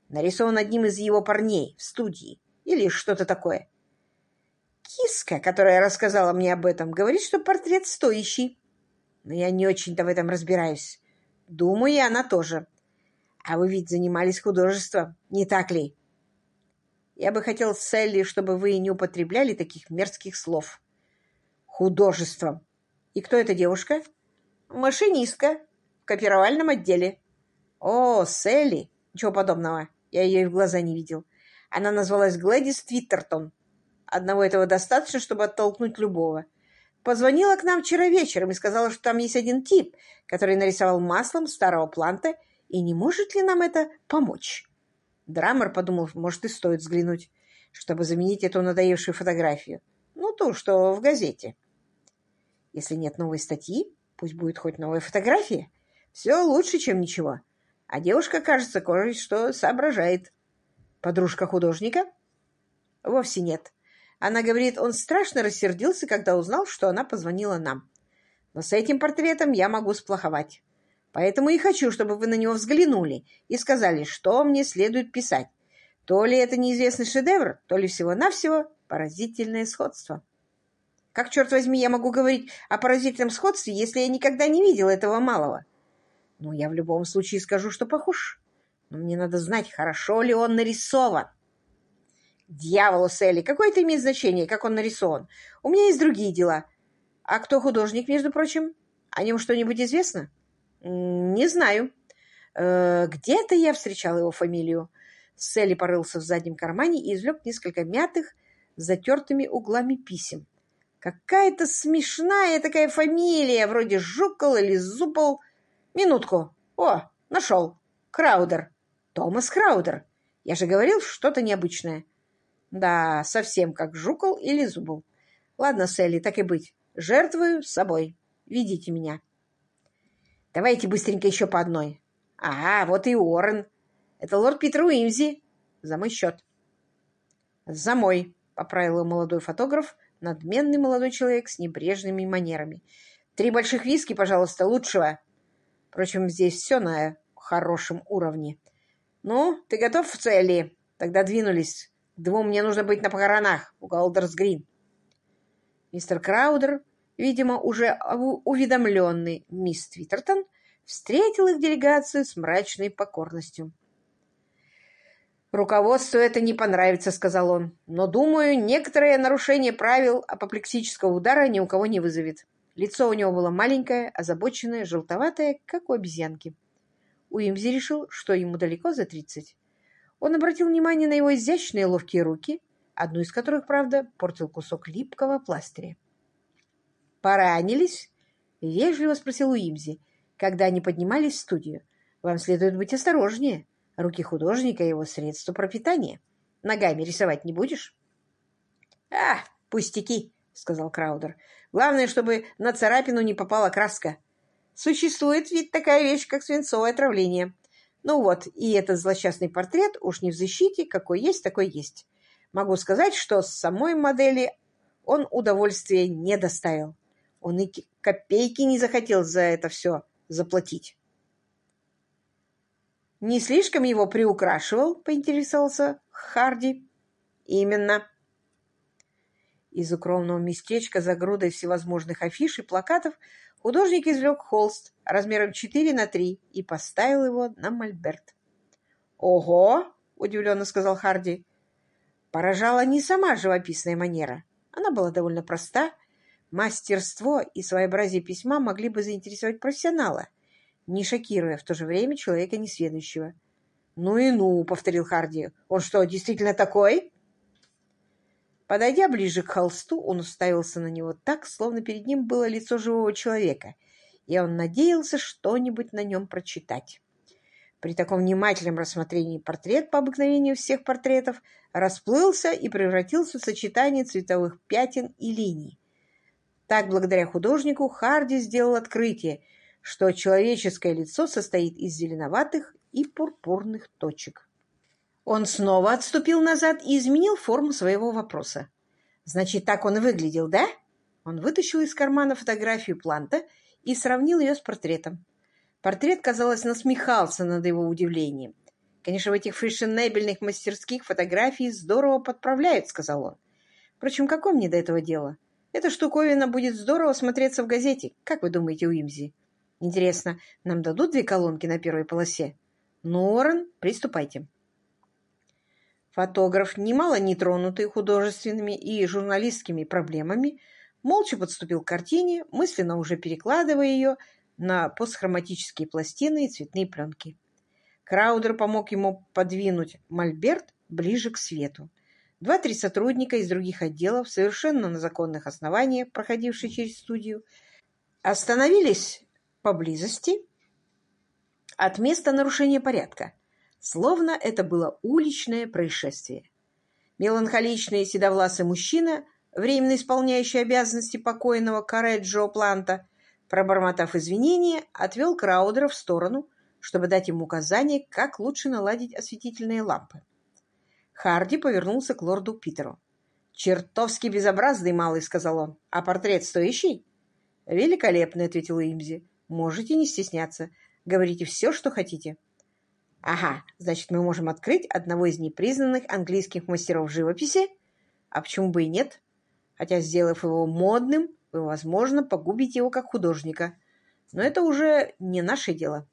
Нарисован одним из его парней в студии. Или что-то такое. Киска, которая рассказала мне об этом, говорит, что портрет стоящий. Но я не очень-то в этом разбираюсь. Думаю, и она тоже. А вы ведь занимались художеством, не так ли? Я бы хотел, Селли, чтобы вы не употребляли таких мерзких слов. Художеством. И кто эта девушка? Машинистка в копировальном отделе. О, Селли! Ничего подобного. Я ее и в глаза не видел. Она назвалась Глэдис Твиттертон. Одного этого достаточно, чтобы оттолкнуть любого. Позвонила к нам вчера вечером и сказала, что там есть один тип, который нарисовал маслом старого планта, и не может ли нам это помочь? Драмер подумал, может, и стоит взглянуть, чтобы заменить эту надоевшую фотографию. Ну, ту, что в газете. Если нет новой статьи, пусть будет хоть новая фотография. Все лучше, чем ничего. А девушка, кажется, кое-что соображает. Подружка художника? Вовсе нет. Она говорит, он страшно рассердился, когда узнал, что она позвонила нам. Но с этим портретом я могу сплоховать. Поэтому и хочу, чтобы вы на него взглянули и сказали, что мне следует писать. То ли это неизвестный шедевр, то ли всего-навсего поразительное сходство. Как, черт возьми, я могу говорить о поразительном сходстве, если я никогда не видел этого малого? Ну, я в любом случае скажу, что похож. Но мне надо знать, хорошо ли он нарисован. Дьяволу, Селли, какое это имеет значение, как он нарисован? У меня есть другие дела. А кто художник, между прочим? О нем что-нибудь известно? Не знаю. Э, где-то я встречал его фамилию. Селли порылся в заднем кармане и извлек несколько мятых, затертыми углами писем. Какая-то смешная такая фамилия, вроде Жукол или Зупол. Минутку. О, нашел. Краудер. Томас Краудер. Я же говорил, что-то необычное. Да, совсем как Жукол или Зубл. Ладно, Селли, так и быть. Жертвую собой. Ведите меня. Давайте быстренько еще по одной. Ага, вот и Уоррен. Это лорд Питер Уимзи. За мой счет. За мой, поправил молодой фотограф, надменный молодой человек с небрежными манерами. Три больших виски, пожалуйста, лучшего. Впрочем, здесь все на хорошем уровне. Ну, ты готов в цели? Тогда двинулись. К двум мне нужно быть на похоронах у Галдерс-Грин. Мистер Краудер, видимо, уже уведомленный мисс Твиттертон, встретил их делегацию с мрачной покорностью. «Руководству это не понравится», — сказал он. «Но, думаю, некоторое нарушение правил апоплексического удара ни у кого не вызовет». Лицо у него было маленькое, озабоченное, желтоватое, как у обезьянки. Уимзи решил, что ему далеко за тридцать. Он обратил внимание на его изящные ловкие руки, одну из которых, правда, портил кусок липкого пластыря. «Поранились?» — вежливо спросил Уимзи, когда они поднимались в студию. «Вам следует быть осторожнее. Руки художника — его средство пропитания. Ногами рисовать не будешь?» «А, пустяки!» — сказал Краудер. «Главное, чтобы на царапину не попала краска. Существует ведь такая вещь, как свинцовое отравление. Ну вот, и этот злосчастный портрет уж не в защите, какой есть, такой есть. Могу сказать, что с самой модели он удовольствия не доставил. Он и копейки не захотел за это все заплатить. «Не слишком его приукрашивал?» — поинтересовался Харди. «Именно». Из укромного местечка за грудой всевозможных афиш и плакатов Художник извлек холст размером 4 на 3 и поставил его на мольберт. «Ого!» — удивленно сказал Харди. Поражала не сама живописная манера. Она была довольно проста. Мастерство и своеобразие письма могли бы заинтересовать профессионала, не шокируя в то же время человека несведущего. «Ну и ну», — повторил Харди. «Он что, действительно такой?» Подойдя ближе к холсту, он уставился на него так, словно перед ним было лицо живого человека, и он надеялся что-нибудь на нем прочитать. При таком внимательном рассмотрении портрет, по обыкновению всех портретов, расплылся и превратился в сочетание цветовых пятен и линий. Так, благодаря художнику, Харди сделал открытие, что человеческое лицо состоит из зеленоватых и пурпурных точек. Он снова отступил назад и изменил форму своего вопроса. «Значит, так он выглядел, да?» Он вытащил из кармана фотографию Планта и сравнил ее с портретом. Портрет, казалось, насмехался над его удивлением. «Конечно, в этих фешенебельных мастерских фотографии здорово подправляют», — сказал он. «Впрочем, какое мне до этого дело? Эта штуковина будет здорово смотреться в газете. Как вы думаете, Уимзи? Интересно, нам дадут две колонки на первой полосе? Норан, приступайте». Фотограф, немало нетронутый художественными и журналистскими проблемами, молча подступил к картине, мысленно уже перекладывая ее на постхроматические пластины и цветные пленки. Краудер помог ему подвинуть мольберт ближе к свету. Два-три сотрудника из других отделов, совершенно на законных основаниях, проходившие через студию, остановились поблизости от места нарушения порядка словно это было уличное происшествие. Меланхоличный седовласый мужчина, временно исполняющий обязанности покойного Кареджо Планта, пробормотав извинения, отвел Краудера в сторону, чтобы дать ему указание, как лучше наладить осветительные лампы. Харди повернулся к лорду Питеру. «Чертовски безобразный малый», — сказал он. «А портрет стоящий?» «Великолепный», — ответил Имзи. «Можете не стесняться. Говорите все, что хотите». Ага, значит, мы можем открыть одного из непризнанных английских мастеров живописи? А почему бы и нет? Хотя, сделав его модным, вы, возможно, погубите его как художника. Но это уже не наше дело.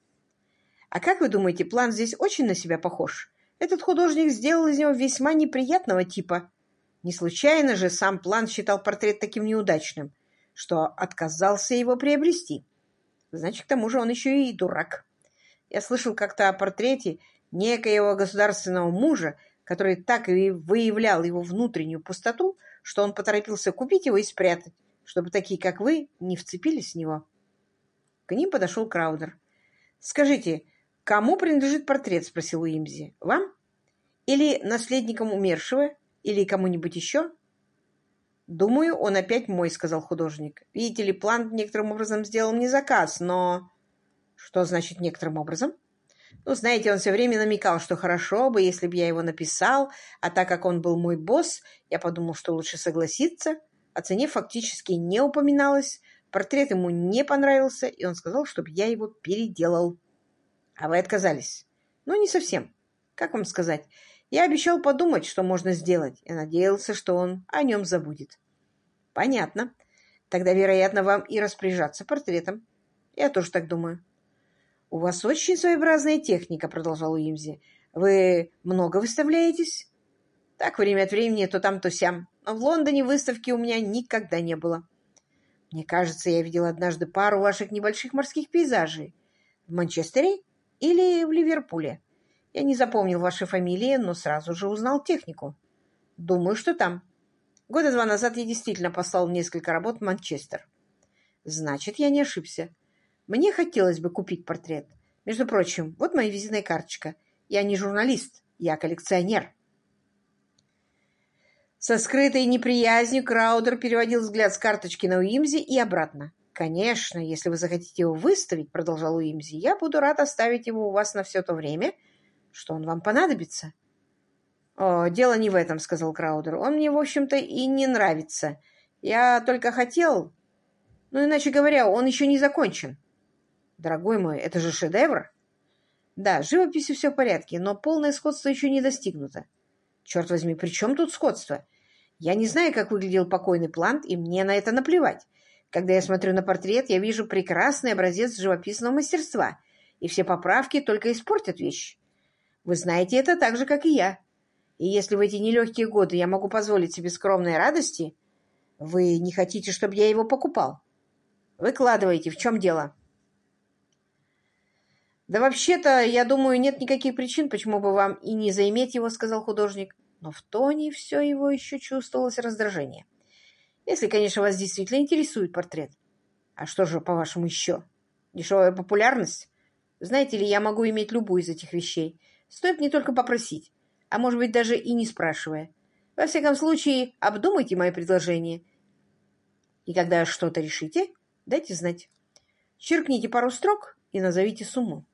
А как вы думаете, план здесь очень на себя похож? Этот художник сделал из него весьма неприятного типа. Не случайно же сам план считал портрет таким неудачным, что отказался его приобрести. Значит, к тому же он еще и дурак. Я слышал как-то о портрете некоего государственного мужа, который так и выявлял его внутреннюю пустоту, что он поторопился купить его и спрятать, чтобы такие, как вы, не вцепились в него. К ним подошел Краудер. «Скажите, кому принадлежит портрет?» — спросил Уимзи. «Вам? Или наследникам умершего? Или кому-нибудь еще?» «Думаю, он опять мой», — сказал художник. «Видите ли, план некоторым образом сделал мне заказ, но...» Что значит некоторым образом? Ну, знаете, он все время намекал, что хорошо бы, если бы я его написал, а так как он был мой босс, я подумал, что лучше согласиться. О цене фактически не упоминалось, портрет ему не понравился, и он сказал, чтобы я его переделал. А вы отказались? Ну, не совсем. Как вам сказать? Я обещал подумать, что можно сделать, и надеялся, что он о нем забудет. Понятно. Тогда, вероятно, вам и распоряжаться портретом. Я тоже так думаю. «У вас очень своеобразная техника», — продолжал Уимзи. «Вы много выставляетесь?» «Так, время от времени, то там, то сям. Но в Лондоне выставки у меня никогда не было. Мне кажется, я видел однажды пару ваших небольших морских пейзажей. В Манчестере или в Ливерпуле. Я не запомнил ваши фамилии, но сразу же узнал технику. Думаю, что там. Года два назад я действительно послал несколько работ в Манчестер. Значит, я не ошибся. Мне хотелось бы купить портрет. Между прочим, вот моя визитная карточка. Я не журналист, я коллекционер. Со скрытой неприязнью Краудер переводил взгляд с карточки на Уимзи и обратно. «Конечно, если вы захотите его выставить, — продолжал Уимзи, — я буду рад оставить его у вас на все то время, что он вам понадобится». «О, дело не в этом, — сказал Краудер. Он мне, в общем-то, и не нравится. Я только хотел... Ну, иначе говоря, он еще не закончен». Дорогой мой, это же шедевр. Да, с живописью все в порядке, но полное сходство еще не достигнуто. Черт возьми, при чем тут сходство? Я не знаю, как выглядел покойный Плант, и мне на это наплевать. Когда я смотрю на портрет, я вижу прекрасный образец живописного мастерства, и все поправки только испортят вещь. Вы знаете это так же, как и я. И если в эти нелегкие годы я могу позволить себе скромные радости, вы не хотите, чтобы я его покупал? Выкладывайте, в чем дело? Да вообще-то, я думаю, нет никаких причин, почему бы вам и не заиметь его, сказал художник. Но в тоне все его еще чувствовалось раздражение. Если, конечно, вас действительно интересует портрет. А что же, по-вашему, еще? Дешевая популярность? Знаете ли, я могу иметь любую из этих вещей. Стоит мне только попросить, а может быть, даже и не спрашивая. Во всяком случае, обдумайте мое предложение. И когда что-то решите, дайте знать. Черкните пару строк и назовите сумму.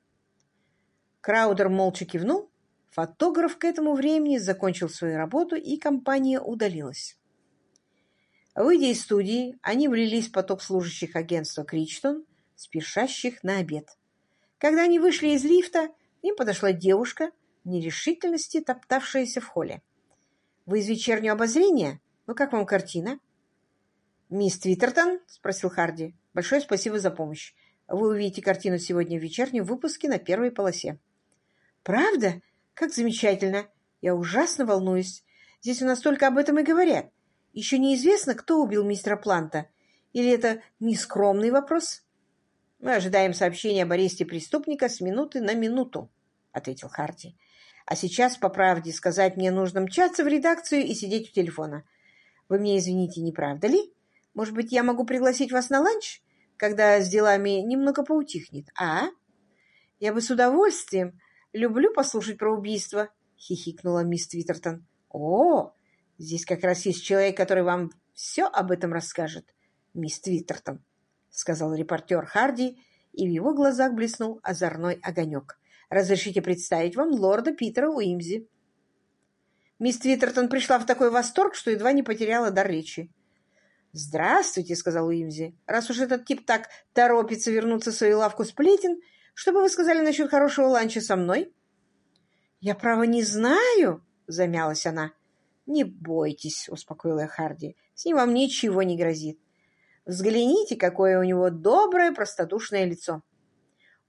Краудер молча кивнул. Фотограф к этому времени закончил свою работу, и компания удалилась. Выйдя из студии, они влились в поток служащих агентства Кричтон, спешащих на обед. Когда они вышли из лифта, им подошла девушка, в нерешительности топтавшаяся в холле. «Вы из вечернего обозрения? Ну, как вам картина?» «Мисс Твиттертон?» — спросил Харди. «Большое спасибо за помощь. Вы увидите картину сегодня в вечернем выпуске на первой полосе». «Правда? Как замечательно! Я ужасно волнуюсь. Здесь у нас только об этом и говорят. Еще неизвестно, кто убил мистера Планта. Или это нескромный вопрос?» «Мы ожидаем сообщения об аресте преступника с минуты на минуту», — ответил Харди. «А сейчас, по правде сказать, мне нужно мчаться в редакцию и сидеть у телефона. Вы мне извините, не правда ли? Может быть, я могу пригласить вас на ланч, когда с делами немного поутихнет, а? Я бы с удовольствием. Люблю послушать про убийство», — хихикнула мисс Твиттертон. «О, здесь как раз есть человек, который вам все об этом расскажет, мисс Твиттертон». — сказал репортер Харди, и в его глазах блеснул озорной огонек. «Разрешите представить вам лорда Питера Уимзи». Мисс Твиттертон пришла в такой восторг, что едва не потеряла дар речи. «Здравствуйте», — сказал Уимзи. «Раз уж этот тип так торопится вернуться в свою лавку сплетен, что бы вы сказали насчет хорошего ланча со мной?» «Я, право, не знаю», — замялась она. «Не бойтесь», — успокоила Харди. «С ним вам ничего не грозит. Взгляните, какое у него доброе, простодушное лицо.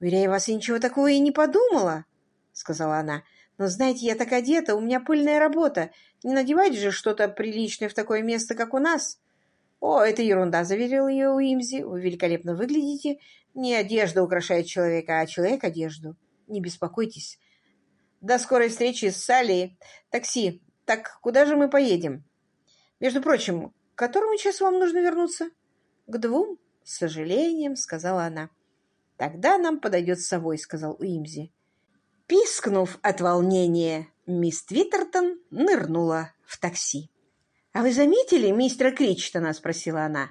«Уверяю вас, я ничего такого и не подумала», — сказала она. «Но знаете, я так одета, у меня пыльная работа. Не надевать же что-то приличное в такое место, как у нас». «О, это ерунда», — заверил ее Уимзи. «Вы великолепно выглядите. Не одежда украшает человека, а человек — одежду. Не беспокойтесь. До скорой встречи с Салли. Такси. Так, куда же мы поедем? Между прочим, к которому часу вам нужно вернуться?» «К двум, с сожалением», — сказала она. «Тогда нам подойдет с собой», — сказал Уимзи. Пискнув от волнения, мисс Твиттертон нырнула в такси. «А вы заметили мистера Кричтона?» — спросила она.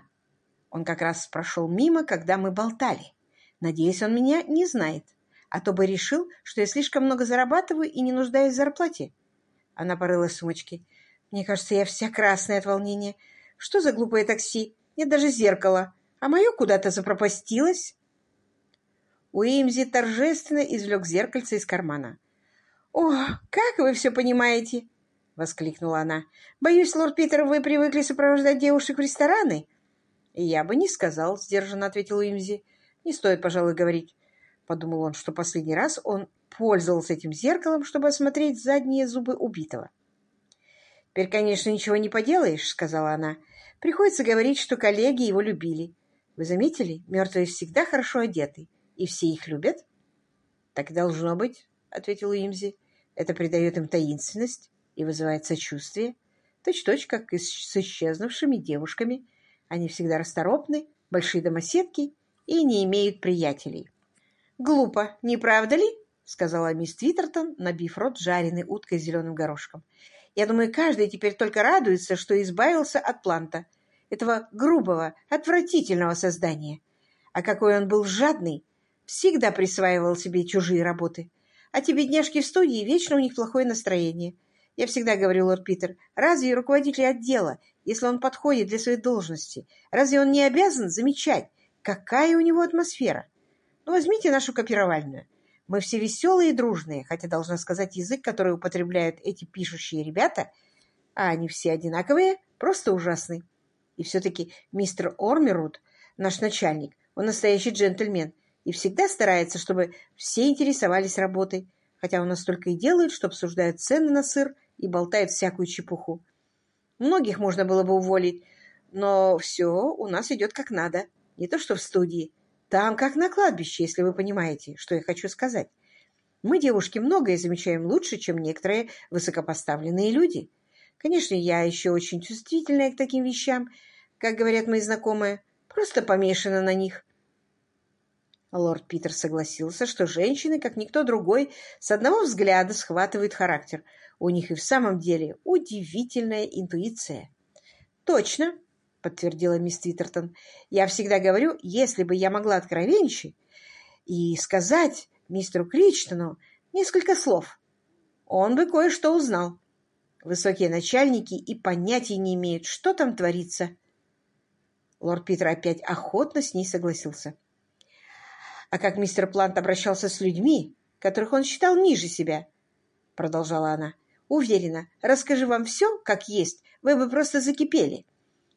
Он как раз прошел мимо, когда мы болтали. Надеюсь, он меня не знает, а то бы решил, что я слишком много зарабатываю и не нуждаюсь в зарплате. Она порылась в сумочке. Мне кажется, я вся красная от волнения. Что за глупое такси? Нет даже зеркала, а мое куда-то запропастилось. Уимзи торжественно извлек зеркальце из кармана. «О, как вы все понимаете!» — воскликнула она. «Боюсь, лорд Питер, вы привыкли сопровождать девушек в рестораны?» «Я бы не сказал», — сдержанно ответил Уимзи. «Не стоит, пожалуй, говорить». Подумал он, что последний раз он пользовался этим зеркалом, чтобы осмотреть задние зубы убитого. «Теперь, конечно, ничего не поделаешь», — сказала она. Приходится говорить, что коллеги его любили. Вы заметили, мертвые всегда хорошо одеты, и все их любят? — Так должно быть, — ответил Имзи. — Это придает им таинственность и вызывает сочувствие. Точь-точь, как и с исчезнувшими девушками. Они всегда расторопны, большие домоседки и не имеют приятелей. — Глупо, не правда ли? — сказала мисс Твиттертон, набив рот жареной уткой с зеленым горошком. Я думаю, каждый теперь только радуется, что избавился от планта, этого грубого, отвратительного создания. А какой он был жадный, всегда присваивал себе чужие работы. А те бедняжки в студии, вечно у них плохое настроение. Я всегда говорю, лорд Питер, разве руководитель отдела, если он подходит для своей должности, разве он не обязан замечать, какая у него атмосфера? Ну, возьмите нашу копировальную. Мы все веселые и дружные, хотя, должна сказать, язык, который употребляют эти пишущие ребята, а они все одинаковые, просто ужасный. И все-таки мистер Ормеруд, наш начальник, он настоящий джентльмен и всегда старается, чтобы все интересовались работой, хотя у нас только и делают, что обсуждают цены на сыр и болтает всякую чепуху. Многих можно было бы уволить, но все у нас идет как надо. Не то что в студии. Там как на кладбище, если вы понимаете, что я хочу сказать. Мы, девушки, многое замечаем лучше, чем некоторые высокопоставленные люди. Конечно, я еще очень чувствительная к таким вещам, как говорят мои знакомые, просто помешана на них. Лорд Питер согласился, что женщины, как никто другой, с одного взгляда схватывают характер. У них и в самом деле удивительная интуиция. «Точно», — подтвердила мисс Твиттертон. «Я всегда говорю, если бы я могла откровенничать и сказать мистеру Кричтону несколько слов, он бы кое-что узнал. Высокие начальники и понятия не имеют, что там творится». Лорд Питер опять охотно с ней согласился а как мистер Плант обращался с людьми, которых он считал ниже себя, — продолжала она. Уверена, расскажи вам все, как есть, вы бы просто закипели.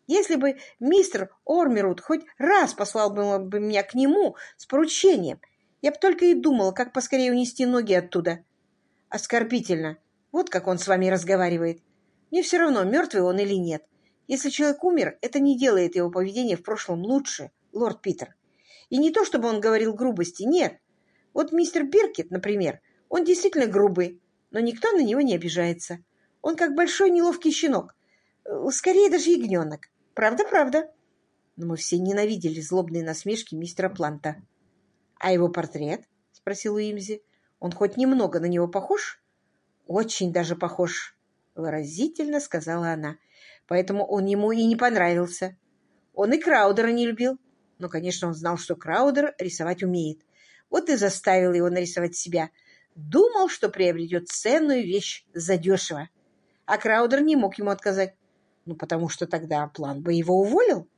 Если бы мистер Ормерут хоть раз послал бы меня к нему с поручением, я бы только и думала, как поскорее унести ноги оттуда. Оскорбительно. Вот как он с вами разговаривает. Мне все равно, мертвый он или нет. Если человек умер, это не делает его поведение в прошлом лучше, лорд Питер. И не то, чтобы он говорил грубости, нет. Вот мистер Биркет, например, он действительно грубый, но никто на него не обижается. Он как большой неловкий щенок, э, скорее даже ягненок. Правда-правда. Но мы все ненавидели злобные насмешки мистера Планта. — А его портрет? — спросил Уимзи. — Он хоть немного на него похож? — Очень даже похож, — выразительно сказала она. Поэтому он ему и не понравился. Он и Краудера не любил. Но, конечно, он знал, что Краудер рисовать умеет. Вот и заставил его нарисовать себя. Думал, что приобретет ценную вещь задешево. А Краудер не мог ему отказать. Ну, потому что тогда план бы его уволил.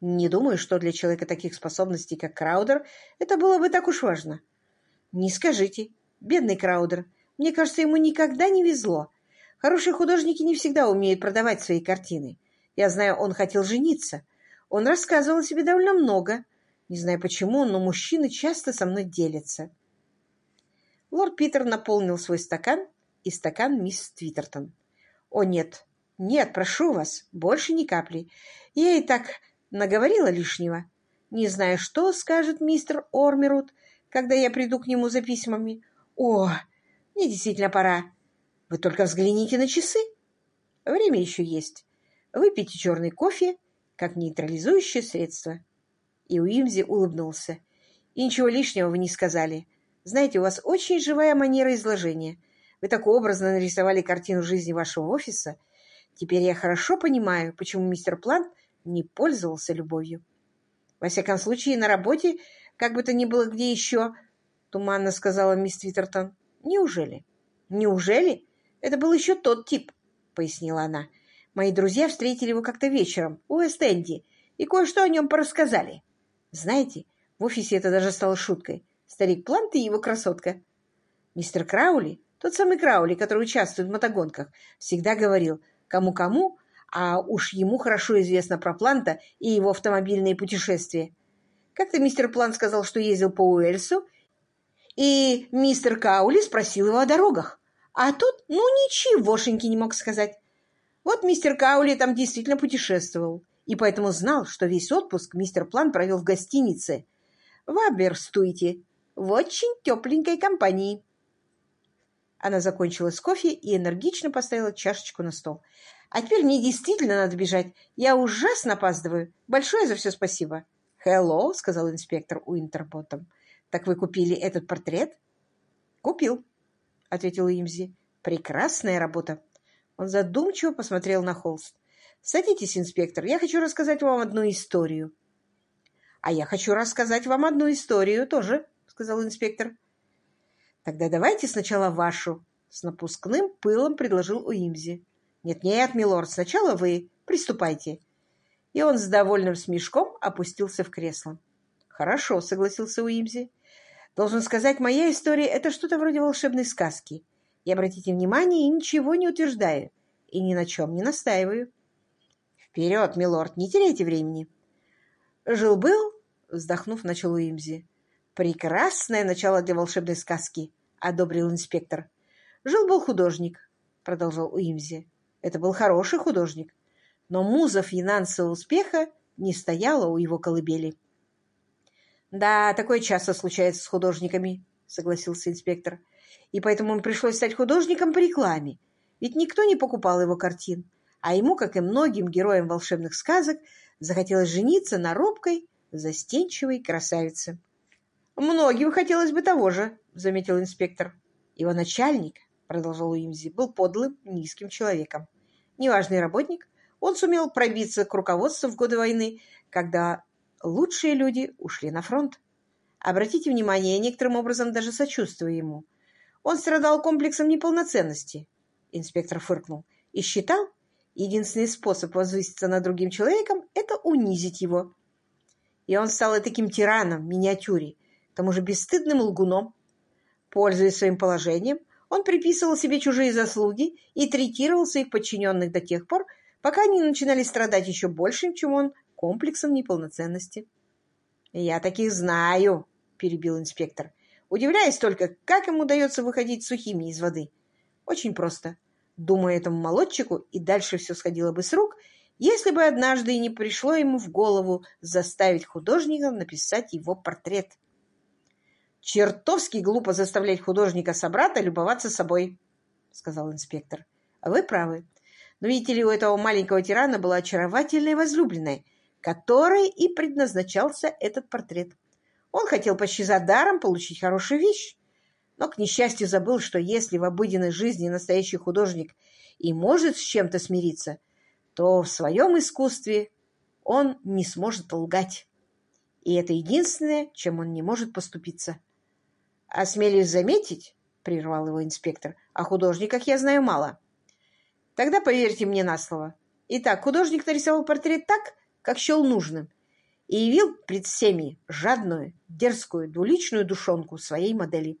Не думаю, что для человека таких способностей, как Краудер, это было бы так уж важно. Не скажите. Бедный Краудер. Мне кажется, ему никогда не везло. Хорошие художники не всегда умеют продавать свои картины. Я знаю, он хотел жениться, он рассказывал о себе довольно много. Не знаю почему, но мужчины часто со мной делятся. Лорд Питер наполнил свой стакан и стакан мисс Твиттертон. «О, нет, нет, прошу вас, больше ни капли. Я и так наговорила лишнего. Не знаю, что скажет мистер Ормерут, когда я приду к нему за письмами. О, мне действительно пора. Вы только взгляните на часы. Время еще есть. Выпейте черный кофе как нейтрализующее средство. И Уимзи улыбнулся. И ничего лишнего вы не сказали. Знаете, у вас очень живая манера изложения. Вы так образно нарисовали картину жизни вашего офиса. Теперь я хорошо понимаю, почему мистер Плант не пользовался любовью. Во всяком случае, на работе, как бы то ни было где еще, туманно сказала мисс Твиттертон. Неужели? Неужели? Это был еще тот тип, пояснила она. Мои друзья встретили его как-то вечером у Эстенди и кое-что о нем порассказали. Знаете, в офисе это даже стало шуткой. Старик Плант и его красотка. Мистер Краули, тот самый Краули, который участвует в мотогонках, всегда говорил кому-кому, а уж ему хорошо известно про Планта и его автомобильные путешествия. Как-то мистер Плант сказал, что ездил по Уэльсу, и мистер Каули спросил его о дорогах. А тот, ну, ничегошеньки не мог сказать. Вот мистер Каули там действительно путешествовал, и поэтому знал, что весь отпуск мистер План провел в гостинице в Аберстуйте, в очень тепленькой компании. Она закончила с кофе и энергично поставила чашечку на стол. «А теперь мне действительно надо бежать. Я ужасно опаздываю. Большое за все спасибо». «Хелло», — сказал инспектор Уинтерботом. «Так вы купили этот портрет?» «Купил», — ответил Имзи. «Прекрасная работа. Он задумчиво посмотрел на холст. «Садитесь, инспектор, я хочу рассказать вам одну историю». «А я хочу рассказать вам одну историю тоже», — сказал инспектор. «Тогда давайте сначала вашу», — с напускным пылом предложил Уимзи. «Нет-нет, милорд, сначала вы. Приступайте». И он с довольным смешком опустился в кресло. «Хорошо», — согласился Уимзи. «Должен сказать, моя история — это что-то вроде волшебной сказки. И обратите внимание, я ничего не утверждаю и ни на чем не настаиваю. Вперед, милорд, не теряйте времени. Жил-был, вздохнув, начал Уимзи. Прекрасное начало для волшебной сказки, одобрил инспектор. Жил-был художник, продолжал Уимзи. Это был хороший художник, но муза финансового успеха не стояла у его колыбели. «Да, такое часто случается с художниками», — согласился инспектор. «И поэтому ему пришлось стать художником по рекламе, ведь никто не покупал его картин, а ему, как и многим героям волшебных сказок, захотелось жениться на робкой, застенчивой красавице. «Многим хотелось бы того же», — заметил инспектор. «Его начальник», — продолжал Уимзи, — «был подлым, низким человеком. Неважный работник, он сумел пробиться к руководству в годы войны, когда лучшие люди ушли на фронт. Обратите внимание, я некоторым образом даже сочувствую ему. Он страдал комплексом неполноценности, инспектор фыркнул, и считал, единственный способ возвыситься над другим человеком – это унизить его. И он стал таким тираном в миниатюре, к тому же бесстыдным лгуном. Пользуясь своим положением, он приписывал себе чужие заслуги и третировал своих подчиненных до тех пор, пока они начинали страдать еще большим, чем он, комплексом неполноценности. «Я таких знаю», — перебил инспектор. «Удивляюсь только, как ему удается выходить сухими из воды. Очень просто. Думаю, этому молодчику и дальше все сходило бы с рук, если бы однажды и не пришло ему в голову заставить художника написать его портрет. «Чертовски глупо заставлять художника-собрата любоваться собой», — сказал инспектор. «А вы правы. Но видите ли, у этого маленького тирана была очаровательная возлюбленная, которой и предназначался этот портрет. Он хотел почти за даром получить хорошую вещь, но, к несчастью, забыл, что если в обыденной жизни настоящий художник и может с чем-то смириться, то в своем искусстве он не сможет лгать. И это единственное, чем он не может поступиться. «Осмелюсь заметить», — прервал его инспектор, — «о художниках я знаю мало». «Тогда поверьте мне на слово. Итак, художник нарисовал портрет так, как счел нужным, и явил пред всеми жадную, дерзкую, двуличную душонку своей модели.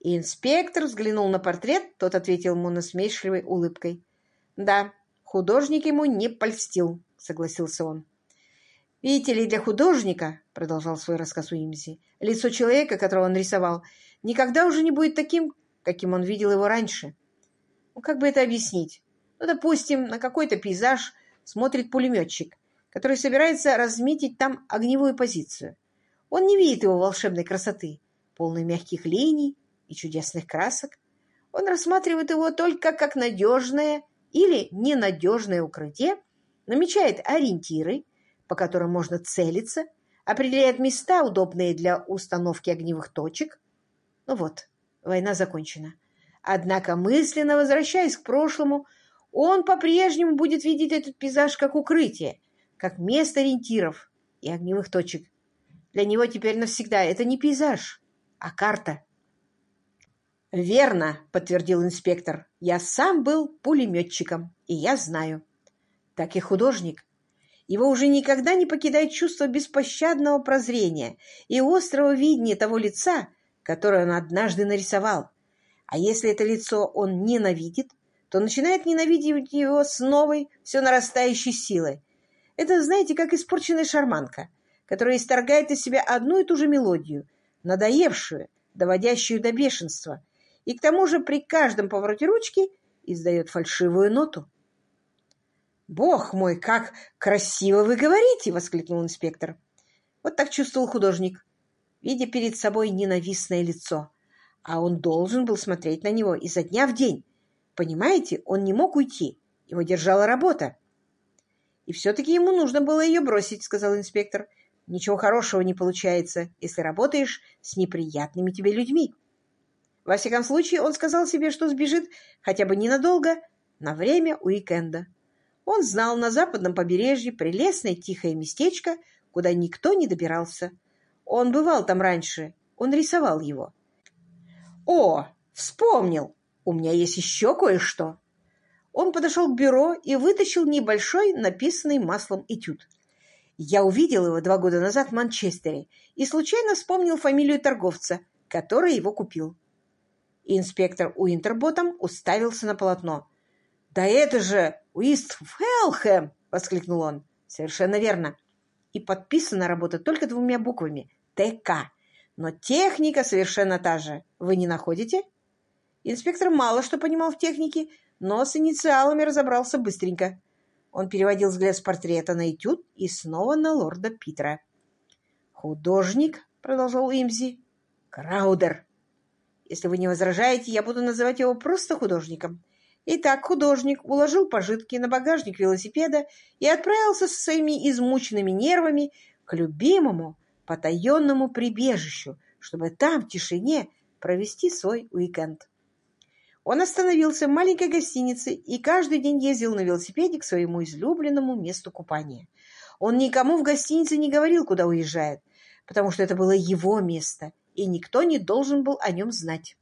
И инспектор взглянул на портрет, тот ответил ему насмешливой улыбкой. «Да, художник ему не польстил», — согласился он. «Видите ли, для художника, — продолжал свой рассказ Уимзи, — лицо человека, которого он рисовал, никогда уже не будет таким, каким он видел его раньше. Ну, как бы это объяснить? Ну, допустим, на какой-то пейзаж смотрит пулеметчик, который собирается разметить там огневую позицию. Он не видит его волшебной красоты, полной мягких линий, и чудесных красок, он рассматривает его только как надежное или ненадежное укрытие, намечает ориентиры, по которым можно целиться, определяет места, удобные для установки огневых точек. Ну вот, война закончена. Однако, мысленно возвращаясь к прошлому, он по-прежнему будет видеть этот пейзаж как укрытие, как место ориентиров и огневых точек. Для него теперь навсегда это не пейзаж, а карта. «Верно», — подтвердил инспектор. «Я сам был пулеметчиком, и я знаю». Так и художник. Его уже никогда не покидает чувство беспощадного прозрения и острого видения того лица, которое он однажды нарисовал. А если это лицо он ненавидит, то начинает ненавидеть его с новой, все нарастающей силой. Это, знаете, как испорченная шарманка, которая исторгает из себя одну и ту же мелодию, надоевшую, доводящую до бешенства, и к тому же при каждом повороте ручки издает фальшивую ноту. «Бог мой, как красиво вы говорите!» — воскликнул инспектор. Вот так чувствовал художник, видя перед собой ненавистное лицо. А он должен был смотреть на него изо дня в день. Понимаете, он не мог уйти. Его держала работа. «И все-таки ему нужно было ее бросить», — сказал инспектор. «Ничего хорошего не получается, если работаешь с неприятными тебе людьми». Во всяком случае, он сказал себе, что сбежит хотя бы ненадолго, на время уикенда. Он знал на западном побережье прелестное тихое местечко, куда никто не добирался. Он бывал там раньше, он рисовал его. «О, вспомнил! У меня есть еще кое-что!» Он подошел к бюро и вытащил небольшой, написанный маслом этюд. Я увидел его два года назад в Манчестере и случайно вспомнил фамилию торговца, который его купил. Инспектор Уинтерботом уставился на полотно. «Да это же Уистфелхэм!» — воскликнул он. «Совершенно верно. И подписана работа только двумя буквами — ТК. Но техника совершенно та же. Вы не находите?» Инспектор мало что понимал в технике, но с инициалами разобрался быстренько. Он переводил взгляд с портрета на этюд и снова на лорда Питера. «Художник», — продолжал Имзи, — «Краудер. Если вы не возражаете, я буду называть его просто художником. Итак, художник уложил пожитки на багажник велосипеда и отправился со своими измученными нервами к любимому потаенному прибежищу, чтобы там, в тишине, провести свой уикенд. Он остановился в маленькой гостинице и каждый день ездил на велосипеде к своему излюбленному месту купания. Он никому в гостинице не говорил, куда уезжает, потому что это было его место, и никто не должен был о нем знать.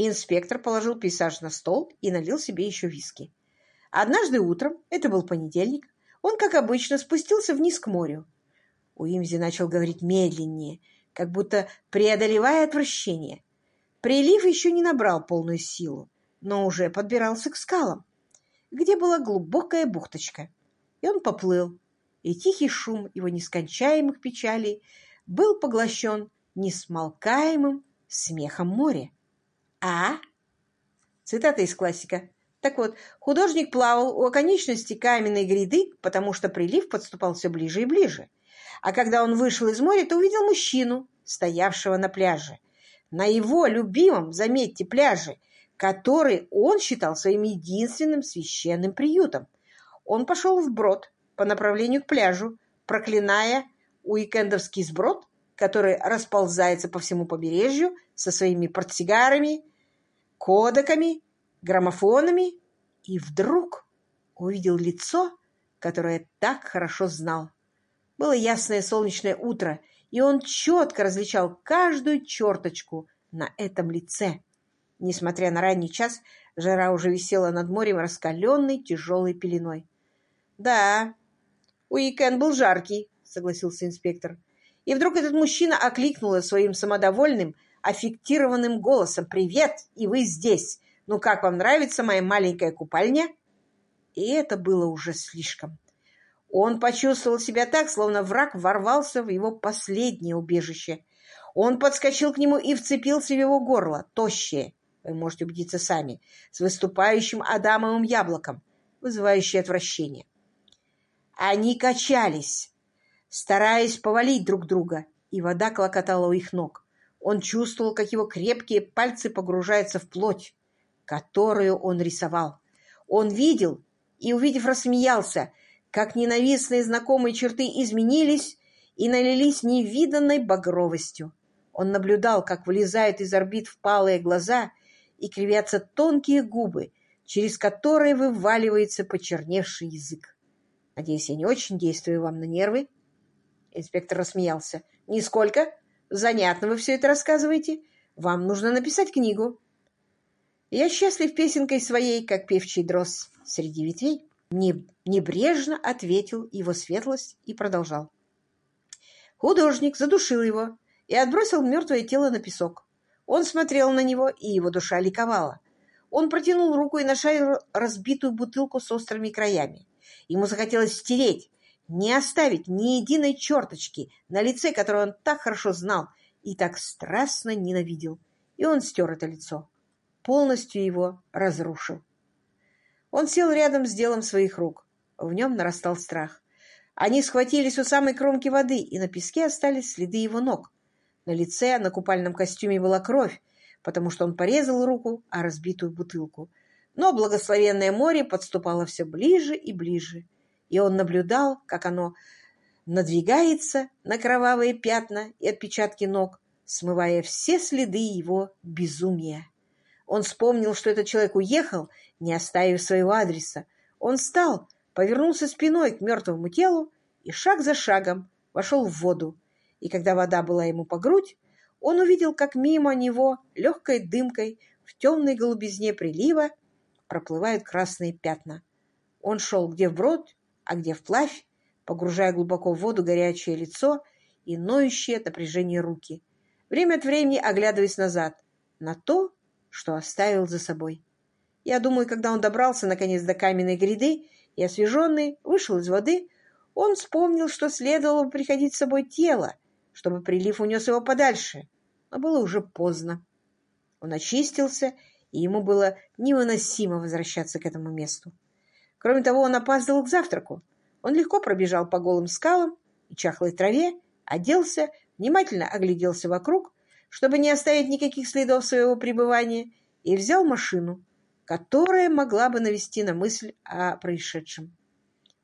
Инспектор положил пейсаж на стол и налил себе еще виски. Однажды утром, это был понедельник, он, как обычно, спустился вниз к морю. Уимзи начал говорить медленнее, как будто преодолевая отвращение. Прилив еще не набрал полную силу, но уже подбирался к скалам, где была глубокая бухточка. И он поплыл, и тихий шум его нескончаемых печалей был поглощен несмолкаемым смехом моря. А? Цитата из классика. Так вот, художник плавал у оконечности каменной гряды, потому что прилив подступал все ближе и ближе. А когда он вышел из моря, то увидел мужчину, стоявшего на пляже на его любимом, заметьте, пляже, который он считал своим единственным священным приютом. Он пошел вброд по направлению к пляжу, проклиная уикендовский сброд, который расползается по всему побережью со своими портсигарами, кодеками, граммофонами, и вдруг увидел лицо, которое так хорошо знал. Было ясное солнечное утро, и он четко различал каждую черточку на этом лице. Несмотря на ранний час, жара уже висела над морем раскаленной тяжелой пеленой. «Да, уикенд был жаркий», — согласился инспектор. И вдруг этот мужчина окликнул своим самодовольным, аффектированным голосом. «Привет, и вы здесь! Ну как вам нравится моя маленькая купальня?» И это было уже слишком. Он почувствовал себя так, словно враг ворвался в его последнее убежище. Он подскочил к нему и вцепился в его горло, тощее, вы можете убедиться сами, с выступающим адамовым яблоком, вызывающее отвращение. Они качались, стараясь повалить друг друга, и вода клокотала у их ног. Он чувствовал, как его крепкие пальцы погружаются в плоть, которую он рисовал. Он видел и, увидев, рассмеялся, как ненавистные знакомые черты изменились и налились невиданной багровостью. Он наблюдал, как вылезают из орбит впалые глаза и кривятся тонкие губы, через которые вываливается почерневший язык. «Надеюсь, я не очень действую вам на нервы?» Инспектор рассмеялся. «Нисколько. Занятно вы все это рассказываете. Вам нужно написать книгу». «Я счастлив песенкой своей, как певчий дрозд среди ветвей». Небрежно ответил его светлость и продолжал. Художник задушил его и отбросил мертвое тело на песок. Он смотрел на него, и его душа ликовала. Он протянул руку и нашарил разбитую бутылку с острыми краями. Ему захотелось стереть, не оставить ни единой черточки на лице, которое он так хорошо знал и так страстно ненавидел. И он стер это лицо, полностью его разрушил. Он сел рядом с делом своих рук. В нем нарастал страх. Они схватились у самой кромки воды, и на песке остались следы его ног. На лице, на купальном костюме была кровь, потому что он порезал руку о разбитую бутылку. Но благословенное море подступало все ближе и ближе, и он наблюдал, как оно надвигается на кровавые пятна и отпечатки ног, смывая все следы его безумия. Он вспомнил, что этот человек уехал, не оставив своего адреса. Он встал, повернулся спиной к мертвому телу и шаг за шагом вошел в воду. И когда вода была ему по грудь, он увидел, как мимо него легкой дымкой в темной голубизне прилива проплывают красные пятна. Он шел где вброд, а где вплавь, погружая глубоко в воду горячее лицо и ноющие от напряжения руки, время от времени оглядываясь назад на то, что оставил за собой. Я думаю, когда он добрался наконец до каменной гряды и освеженный вышел из воды, он вспомнил, что следовало приходить с собой тело, чтобы прилив унес его подальше, но было уже поздно. Он очистился, и ему было невыносимо возвращаться к этому месту. Кроме того, он опаздывал к завтраку. Он легко пробежал по голым скалам и чахлой траве, оделся, внимательно огляделся вокруг, чтобы не оставить никаких следов своего пребывания, и взял машину, которая могла бы навести на мысль о происшедшем.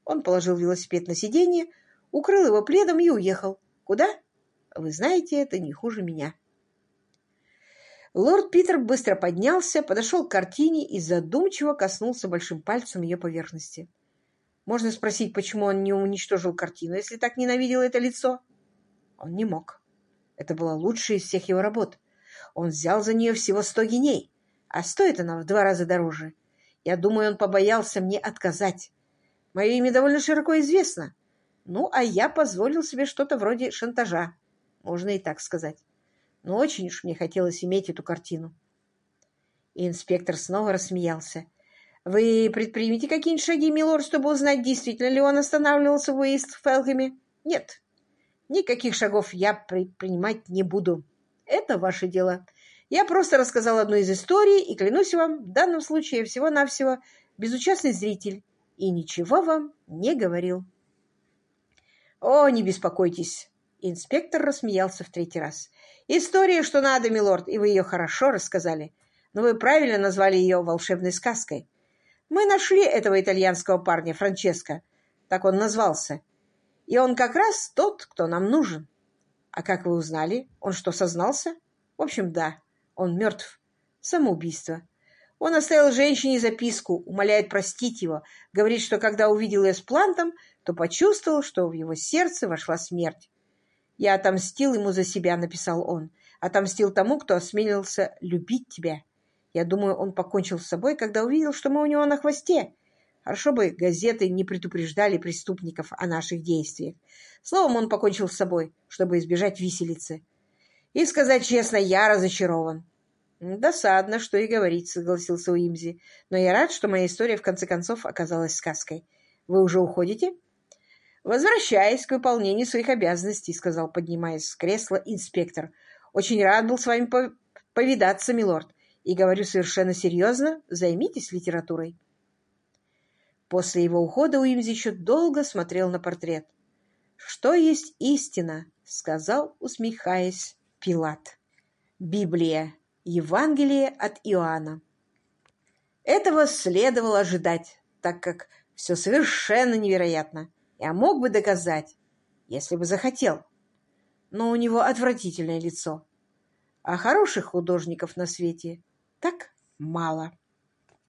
Он положил велосипед на сиденье, укрыл его пледом и уехал. Куда? Вы знаете, это не хуже меня. Лорд Питер быстро поднялся, подошел к картине и задумчиво коснулся большим пальцем ее поверхности. Можно спросить, почему он не уничтожил картину, если так ненавидел это лицо? Он не мог. Это была лучшая из всех его работ. Он взял за нее всего сто геней, а стоит она в два раза дороже. Я думаю, он побоялся мне отказать. Мое имя довольно широко известно. Ну, а я позволил себе что-то вроде шантажа, можно и так сказать но очень уж мне хотелось иметь эту картину. И инспектор снова рассмеялся. «Вы предпримете какие-нибудь шаги, милорд, чтобы узнать, действительно ли он останавливался в Уэйст-Фелхэме?» «Нет, никаких шагов я предпринимать не буду. Это ваше дело. Я просто рассказал одну из историй, и, клянусь вам, в данном случае всего-навсего безучастный зритель, и ничего вам не говорил». «О, не беспокойтесь!» Инспектор рассмеялся в третий раз. История, что надо, милорд, и вы ее хорошо рассказали. Но вы правильно назвали ее волшебной сказкой. Мы нашли этого итальянского парня, Франческо. Так он назвался. И он как раз тот, кто нам нужен. А как вы узнали? Он что, сознался? В общем, да, он мертв. Самоубийство. Он оставил женщине записку, умоляет простить его, говорит, что когда увидел ее с плантом, то почувствовал, что в его сердце вошла смерть. «Я отомстил ему за себя», — написал он. «Отомстил тому, кто осмелился любить тебя. Я думаю, он покончил с собой, когда увидел, что мы у него на хвосте. Хорошо бы газеты не предупреждали преступников о наших действиях. Словом, он покончил с собой, чтобы избежать виселицы. И, сказать честно, я разочарован». «Досадно, что и говорить», — согласился Уимзи. «Но я рад, что моя история в конце концов оказалась сказкой. Вы уже уходите?» «Возвращаясь к выполнению своих обязанностей», — сказал, поднимаясь с кресла инспектор. «Очень рад был с вами повидаться, милорд, и говорю совершенно серьезно, займитесь литературой». После его ухода Уимзи еще долго смотрел на портрет. «Что есть истина?» — сказал, усмехаясь, Пилат. «Библия. Евангелие от Иоанна». Этого следовало ожидать, так как все совершенно невероятно. Я мог бы доказать, если бы захотел. Но у него отвратительное лицо. А хороших художников на свете так мало.